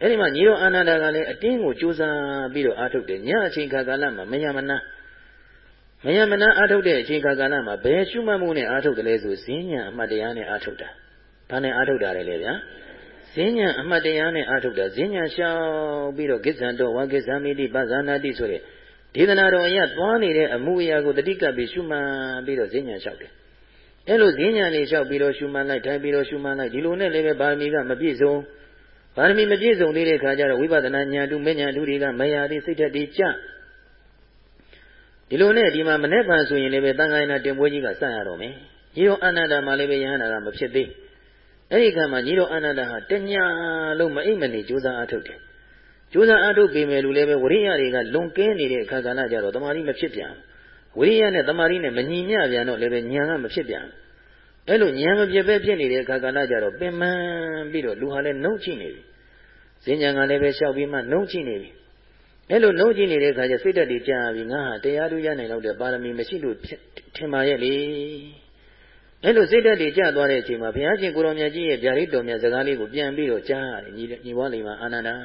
အဲ့ဒီမှာညီတော်အနန္ဒာကလည်းအတင်းကိုကြိုးစားပြီးတော့အားထုတ်တယ်ညအချိန်ခါကာလမှာမယမနာမယမနာအားထုတ်တဲ့အချိန်ခါကာလမှာဘယ်ရှုမှတ်မှုနဲ့အားထုတ်တယ်လဲဆိုဈဉ္ညာအမှတ်တရားနဲ့အားထုတ်တာဘာနဲ့အားထုတ်တာလဲလေဗျာ ဈဉ္ညာအမှတ်တရားနဲ့အားထုတ်တာဈဉ္ညာရှောင်ပြီးတော့ကိစ္ဆံတော်ဝါကိစ္ဆာမိတိပဇာနာတိဆိုတဲ့ဒေသနာတော်အရသွားနေတဲ့အမှုအရာကိုတတိကပ်ပြီးရှုမှန်ပြီးတော့ဈဉ္ညာလျှောက်တယ်။အဲလိုဈဉ္ညာလေးလျှောက်ပြီးတော့ရှုမှန်လိုက်ထိုင်ပြီးတော့ရှုမှန်လိုက်ဒီလိုနဲ့လည်းပဲပါရမီကမပြည့်စုံပါရမီမပြည့်စုံသေးတဲ့ခါကျတော့ဝိပဿနာဉာဏ်တုမဉာဏ်တုတွေကမယာတိစိတ်ဓာတ်တွေကြဒီလိုနဲ့ဒီမှာမနေ့ကဆိုရင်လည်းပဲတန်ခါရဏတင်ပွဲကြီးကစရတော့မယ်။ညီတော်အနန္ဒာမှာလည်းပဲယဟန္တာကမဖြစ်သေး။ အဲဒီကမှာညီတော်အနန္ဒာဟာတညာလုံးမအိပ်မနေကြိုးစားအားထုတ်တယ်ကြိုးစားအားထုတ်ပေမဲ့လူလည်းပဲဝရိယတွေကလွန်ကဲနေတဲ့အခါကဏ္ဍကြတော့တမာရီမဖြစ်ပြန်ဝရိယနဲ့တမာရီနဲ့မညီမျှပြန်တော့လည်းပဲဉာဏ်ကမဖြစ်ပြန်အဲ့လိုဉာဏ်မပြည့်ပဲဖြစ်နေတဲ့အခါကဏ္ဍကြတော့ပင်ပန်းပြီးတော့လူဟာလည်းနှုတ်ချိနေပြီဈဉ္ဉံကလည်းပဲလျှောက်ပြီးမှနှုတ်ချိနေပြီအဲ့လိုနှုတ်ချိနေတဲ့အခါကျစိတ်ဓာတ်တွေကြာပြီငါဟာတရားတို့ရနိုင်တော့တဲ့ပါရမီမရှိလို့ထင်ပါရဲ့လေ အဲ့လိုစိတ်ဓာတ်တွေကြာသွားတဲ့အချိန်မှာဘုရားရှင်ကိုရောင်မြတ်ကြီးရဲ့ဗျာဒိတ်တော်မြတ်စကားလေးကိုပြန်ပြီးတော့ကြားရတယ်ညီညီဝါလိမ္မာအာနန္ဒာ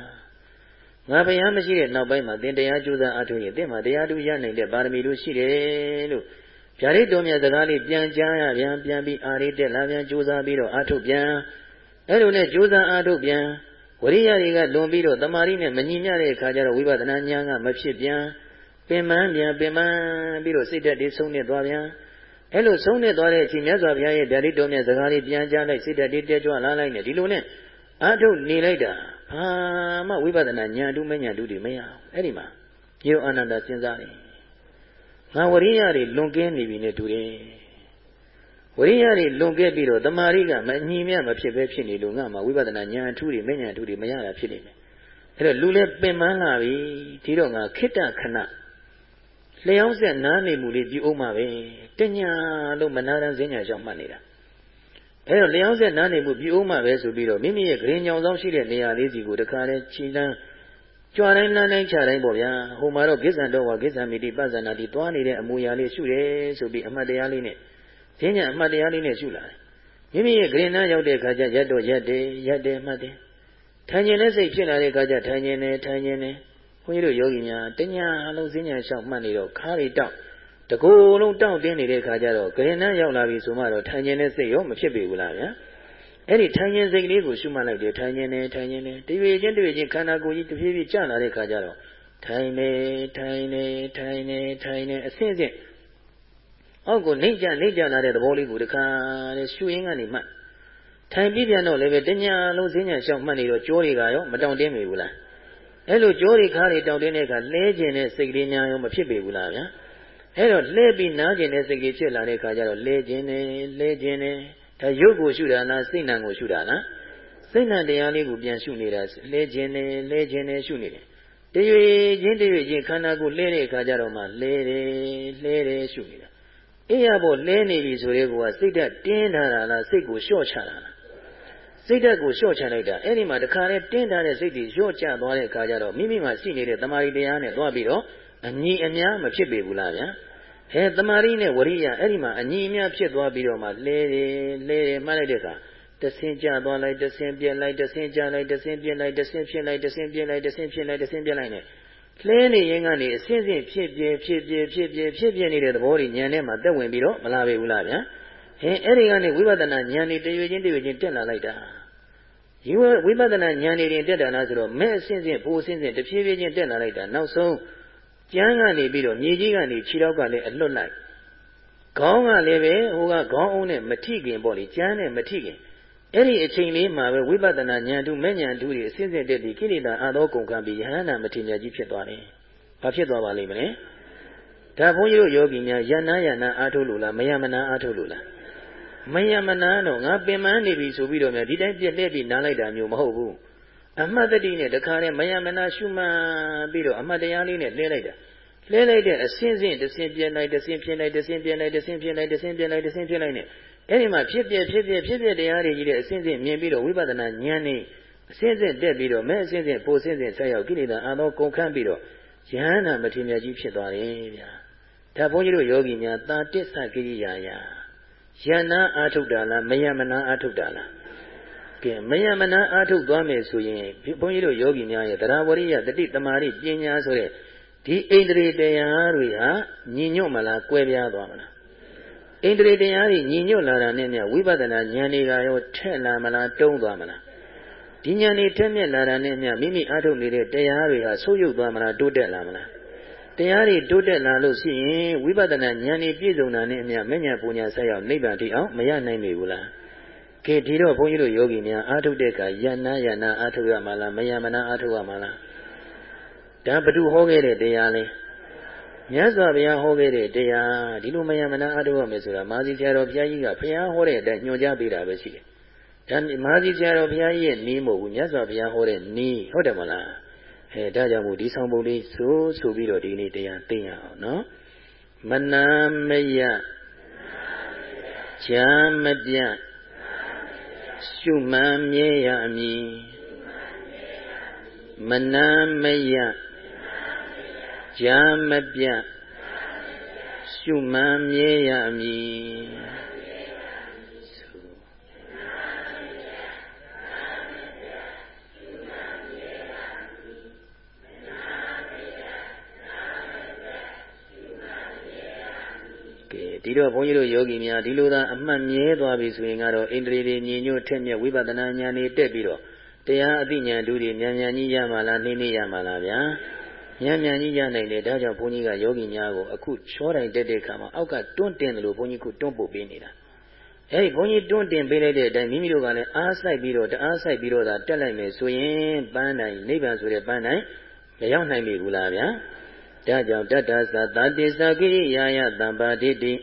ငါဘုရားမရှိတဲ့နောက်ပိုင်းမှာသင်တရားကြိုးစားအားထုတ်ရင်သင်မှာတရားတူရနိုင်တဲ့ပါရမီတို့ရှိတယ်လို့ဗျာဒိတ်တော်မြတ်စကားလေးပြန်ကြားရပြန်ပြန်ပြီးအာရိတက်လာပြန်ကြိုးစားပြီးတော့အားထုတ်ပြန်အဲလိုနဲ့ကြိုးစားအားထုတ်ပြန်ဝရိယတွေကလွန်ပြီးတော့တမာရီနဲ့မညီမျှတဲ့အခါကျတော့ဝိပဿနာဉာဏ်ကမဖြစ်ပြန်ပင်ပန်းပြန်ပင်ပန်းပြီးတော့စိတ်ဓာတ်တွေဆုံးနေသွားပြန် အဲလိုဆုံးနေသွားတဲ့အချိန်မြတ်စွာဘုရားရဲ့ဗျာဒိတ်တော်မြတ်စကားလေးပြန်ကြားလိုက်စိတ်ဓာတ်တွေတဲကြွလာလိုက်နဲ့ဒီလိုနဲ့အားထုတ်နေလိုက်တာဘာမှဝိပဿနာဉာဏ်တူးမဉာဏ်တူးတွေမရအောင်အဲ့ဒီမှာယေအာနန္ဒစဉ်းစားတယ်ငါဝရိယတွေလွန်ကဲနေပြီနဲ့တူတယ်ဝရိယတွေလွန်ကဲပြီးတော့တမာရိကမညီမြမဖြစ်ပဲဖြစ်နေလို့ငါမှဝိပဿနာဉာဏ်ထူးတွေမဉာဏ်ထူးတွေမရတာဖြစ်နေတယ်အဲ့တော့လူလည်းပင်ပန်းလာပြီဒီတော့ငါခိတ္တခဏ လျှောင်းဆက်နားနေမှုလေးပြုအောင်ပါပဲတညာလို့မနာရန်စဉ္ညာကြောင့်မှတ်နေတာအဲ့တော့လျှောင်းဆက်နားနေမှုပြုအောင်ပါပဲဆိုပြီးတော့မိမိရဲ့ဂရင်ညောင်ဆောင်ရှိတဲ့နေရာလေးစီကိုတခါလဲခြိလန်းကြွားတိုင်းလမ်းတိုင်းခြားတိုင်းပေါ့ဗျာဟိုမှာတော့ကိစ္ဆန်တော်ဝါကိစ္ဆန်မိတိပဇ္ဇနာတိသွားနေတဲ့အမူအရာလေးရှုတယ်ဆိုပြီးအမှတ်တရားလေးနဲ့ဈဉ္ညာအမှတ်တရားလေးနဲ့ရှုလာတယ်မိမိရဲ့ဂရင်နာရောက်တဲ့ခါကျရက်တော့ရက်တယ်ရက်တယ်မှတ်တယ်ထိုင်ခြင်းနဲ့စိတ်ဖြစ်လာတဲ့ခါကျထိုင်ခြင်းနဲ့ထိုင်ခြင်းနဲ့ ဘုန်းကြီးတို့ယောဂီများတညာလုံးဈဉ္ညာလျှောက်မှတ်နေတော့ခါးတွေတောက်တကူလုံးတောင့်တင်းနေတဲ့ခါကျတော့ဂရင်နာရောက်လာပြီဆိုမှတော့ထိုင်ခြင်းနဲ့စိတ်ရောမဖြစ်ပေဘူးလားဗျာအဲ့ဒီထိုင်ခြင်းစိတ်ကလေးကိုရှုမှတ်လိုက်တယ်ထိုင်ခြင်းနဲ့ထိုင်ခြင်းနဲ့တရွေချင်းတရွေချင်းခန္ဓာကိုယ်ကြီးတဖြည်းဖြည်းကျလာတဲ့ခါကျတော့ထိုင်နေထိုင်နေထိုင်နေထိုင်နေအဆင့်ဆင့်အောက်ကိုနှိမ့်ကြနှိမ့်ကြလာတဲ့သဘောလေးကိုတခါလေရှုရင်းကနေမှတ်ထိုင်ပြီးပြန်တော့လည်းပဲတညာလုံးစဉ္ညာရှောက်မှတ်နေတော့ကြောတွေကရောမတောင့်တင်းမိဘူးလား အဲ့လိုကြောတွေခါတွေတောင့်တင်းတဲ့အခါလဲခြင်းတဲ့စိတ်ကလေးညာရောမဖြစ်ပေဘူးလားဗျာအဲ့တော့လှဲပြီးနားခြင်းတဲ့စိတ်ကလေးဖြစ်လာတဲ့အခါကျတော့လဲခြင်းနဲ့လဲခြင်းနဲ့ဒါရုပ်ကိုရှုတာလားစိတ်နှံကိုရှုတာလားစိတ်နှံတရားလေးကိုပြန်ရှုနေတာလဲခြင်းနဲ့လဲခြင်းနဲ့ရှုနေတယ်တရွေချင်းတရွေချင်းခန္ဓာကိုလှဲတဲ့အခါကျတော့မှလဲတယ်လှဲတယ်ရှုနေတာအေးရဖို့လဲနေပြီဆိုရဲကစိတ်ဓာတ်တင်းထားတာလားစိတ်ကိုလျှော့ချတာလား စိတ်ဓာတ်ကိုလျှော့ချလိုက်တာအဲ့ဒီမှာတခါလဲတင်းထားတဲ့စိတ်တွေလျှော့ချသွားတဲ့အခါကျတော့မိမိမှာရှိနေတဲ့တမာရီတရားနဲ့သွားပြီးတော့အညီအများမဖြစ်ပေဘူးလားဗျာဟဲတမာရီနဲ့ဝရိယအဲ့ဒီမှာအညီအများဖြစ်သွားပြီးတော့မှလဲတယ်လဲတယ်မှတ်လိုက်တဲ့အခါတဆင်းကြသွားလိုက်တဆင်းပြက်လိုက်တဆင်းကြလိုက်တဆင်းပြက်လိုက်တဆင်းဖြစ်လိုက်တဆင်းပြက်လိုက်တဆင်းဖြစ်လိုက်တဆင်းပြက်လိုက်နဲ့လဲနေရင်ကနေအဆင်းဆင်းဖြစ်ပြဖြစ်ပြဖြစ်ပြဖြစ်ပြနေတဲ့သဘောတွေဉာဏ်ထဲမှာတက်ဝင်ပြီးတော့မလာပေဘူးလားဗျာ ဟင်အဲ့ဒီကနေဝိပဿနာဉာဏ်တွေတရွေချင်းတရွေချင်းတက်လာလိုက်တာဒီဝိပဿနာဉာဏ်တွေတက်တာလားဆိုတော့မဲ့အဆင်းဆင်းပိုအဆင်းဆင်းတဖြည်းဖြည်းချင်းတက်လာလိုက်တာနောက်ဆုံးကျမ်းကနေပြီးတော့မြေကြီးကနေခြေထောက်ကလည်းအလွတ်လိုက်ခေါင်းကလည်းပဲဟိုကခေါင်းအုံးနဲ့မထိခင်ပေါ့လေကျမ်းနဲ့မထိခင်အဲ့ဒီအချိန်လေးမှာပဲဝိပဿနာဉာဏ်တုမဲ့ဉာဏ်တုတွေအစဉ်စဉ်တက်ပြီးကိလေသာအသောကုန်ခံပြီးယဟန္တာမထေရကြီးဖြစ်သွားတယ်။ဘာဖြစ်သွားပါလိမ့်မလဲ။ဒါဘုန်းကြီးတို့ယောဂီများယန္နာယန္နာအားထုတ်လို့လားမယမနာအားထုတ်လို့လား။ မယမနာတော့ငါပင်မနေပြီဆိုပြီးတော့များဒီတိုင်းပြက်လှည့်ပြီးနားလိုက်တာမျိုးမဟုတ်ဘူး။အမှတ်တတိနဲ့တခါနဲ့မယမနာရှုမှတ်ပြီးတော့အမှတ်တရားလေးနဲ့လှည့်လိုက်တာ။လှည့်လိုက်တဲ့အစင်းစင်းတစင်းပြင်းလိုက်တစင်းပြင်းလိုက်တစင်းပြင်းလိုက်တစင်းပြင်းလိုက်တစင်းပြင်းလိုက်တစင်းပြင်းလိုက်နဲ့အဲ့ဒီမှာဖြစ်ပြဖြစ်ပြဖြစ်ပြတရားတွေကြီးတဲ့အစဉ်စဉ်မြင်ပြီးတော့ဝိပဿနာဉာဏ်နဲ့အစဉ်စဉ်တက်ပြီးတော့မဲ့အစဉ်စဉ်ပိုစဉ်စဉ်ဆက်ရောက်ကိလေသာအာသောကုန်ခန့်ပြီးတော့ယဟန္တာမထေရကြီးဖြစ်သွားတယ်ဗျာဒါဘုန်းကြီးတို့ယောဂီများတာတစ္ဆကိရိယာယ ယန္နာအာထုတ်တာလားမယမနာအာထုတ်တာလားကဲမယမနာအာထုတ်သွားမယ်ဆိုရင်ဘုန်းကြီးတို့ယောဂီများရဲ့တရားဝရိယတတိတမာရိပညာဆိုတဲ့ဒီဣန္ဒြေတရားတွေဟာညီညွတ်မလားကွဲပြားသွားမလားဣန္ဒြေတရားတွေညီညွတ်လာတာနဲ့မြဝိပဿနာဉာဏ်တွေကရောထက်လာမလားတုံးသွားမလားဒီဉာဏ်တွေထက်မြက်လာတာနဲ့မြမိမိအားထုတ်နေတဲ့တရားတွေဟာဆိုးရုပ်သွားမလားတိုးတက်လာမလား တရားတွေတိုးတက်လာလို့ရှိရင်ဝိပဿနာဉာဏ်တွေပြည့်စုံတာနဲ့အမျှမဉ္ဇဉ်ပူညာဆက်ရောက်နိဗ္ဗာန်ထိအောင်မရနိုင်ပြီဘူးလားကဲဒီတော့ဘုန်းကြီးတို့ယောဂီများအားထုတ်တဲ့အခါယန္နာယန္နာအားထုတ်ရမှာလားမယမနာအားထုတ်ရမှာလားဒါဘ ᱹ ဟောခဲ့တဲ့တရားလဲမြတ်စွာဘုရားဟောခဲ့တဲ့တရားဒီလိုမယမနာအထုရမယ်ဆိုတာမာဇီဆရာတော်ဘုရားကြီးကဘုရားဟောတဲ့အတိုင်းညွှန်ကြားပေးတာပဲရှိတယ်။ဒါမာဇီဆရာတော်ဘုရားကြီးရဲ့နီးမဟုတ်ဘူးမြတ်စွာဘုရားဟောတဲ့နီးဟုတ်တယ်မလား။ အဲဒါကြောင့်မို့ဒီဆောင်ပုံလေးဆိုဆိုပြီးတော့ဒီနေ့တရားသိရအောင်နော်။မနာမယချမ်းမပြရှုမှန်မြဲရမည်မနာမယကြာမပြတ်ရှုမှန်မြဲရမည် ဒီတော့ဘုန်းကြီးတို့ယောဂီများဒီလိုသာအမှတ်မြဲသွားပြီဆိုရင်ကတော့ဣန္ဒြေတွေညီညွတ်ထက်မြက်ဝိပဿနာဉာဏ်တွေတက်ပြီးတော့တရားအသိဉာဏ်တူတွေမြန်မြန်ကြီးရမှာလားနှိမ့်နှိမ့်ရမှာလားဗျာမြန်မြန်ကြီးရနိုင်တယ်ဒါကြောင့်ဘုန်းကြီးကယောဂီများကိုအခုချောတိုင်တက်တဲ့အခါမှာအောက်ကတွန်းတင်တယ်လို့ဘုန်းကြီးကတွန်းပို့ပေးနေတာအဲဒီဘုန်းကြီးတွန်းတင်ပေးလိုက်တဲ့အတိုင်းမိမိတို့ကလည်းအားစိုက်ပြီးတော့တအားစိုက်ပြီးတော့သာတက်လိုက်မယ်ဆိုရင်ပန်းတိုင်းနိဗ္ဗာန်ဆိုတဲ့ပန်းတိုင်းမရောက်နိုင်ပြီဘူးလားဗျာဒါကြောင့်တတ္တသသာတိသကိရိယာယတံပါတိတိ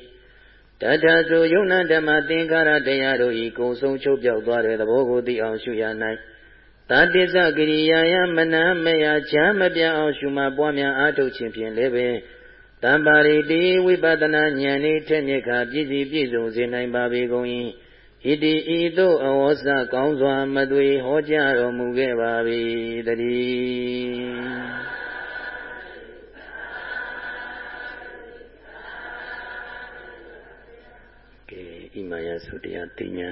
တတ္တဆိုယုံနာဓမ္မသင်္ခါရတရားတို့ဤကုံဆုံးချုပ်ပြောက်သွားတဲ့သဘောကိုသိအောင်ရှုရ၌သာတိသကိရိယာယမနမယချမ်းမပြအောင်ရှုမှပွားများအားထုတ်ခြင်းဖြင့်လည်းပင်တံပါရိတိဝိပဿနာဉာဏ်ဤထက်မြက်ခါပြည့်စည်ပြည့်စုံစေနိုင်ပါပေကုန်၏ဣတိဤသို့အဝေါစကောင်းစွာမသွေဟောကြားတော်မူခဲ့ပါ၏တည်း Maya Sudiatinya.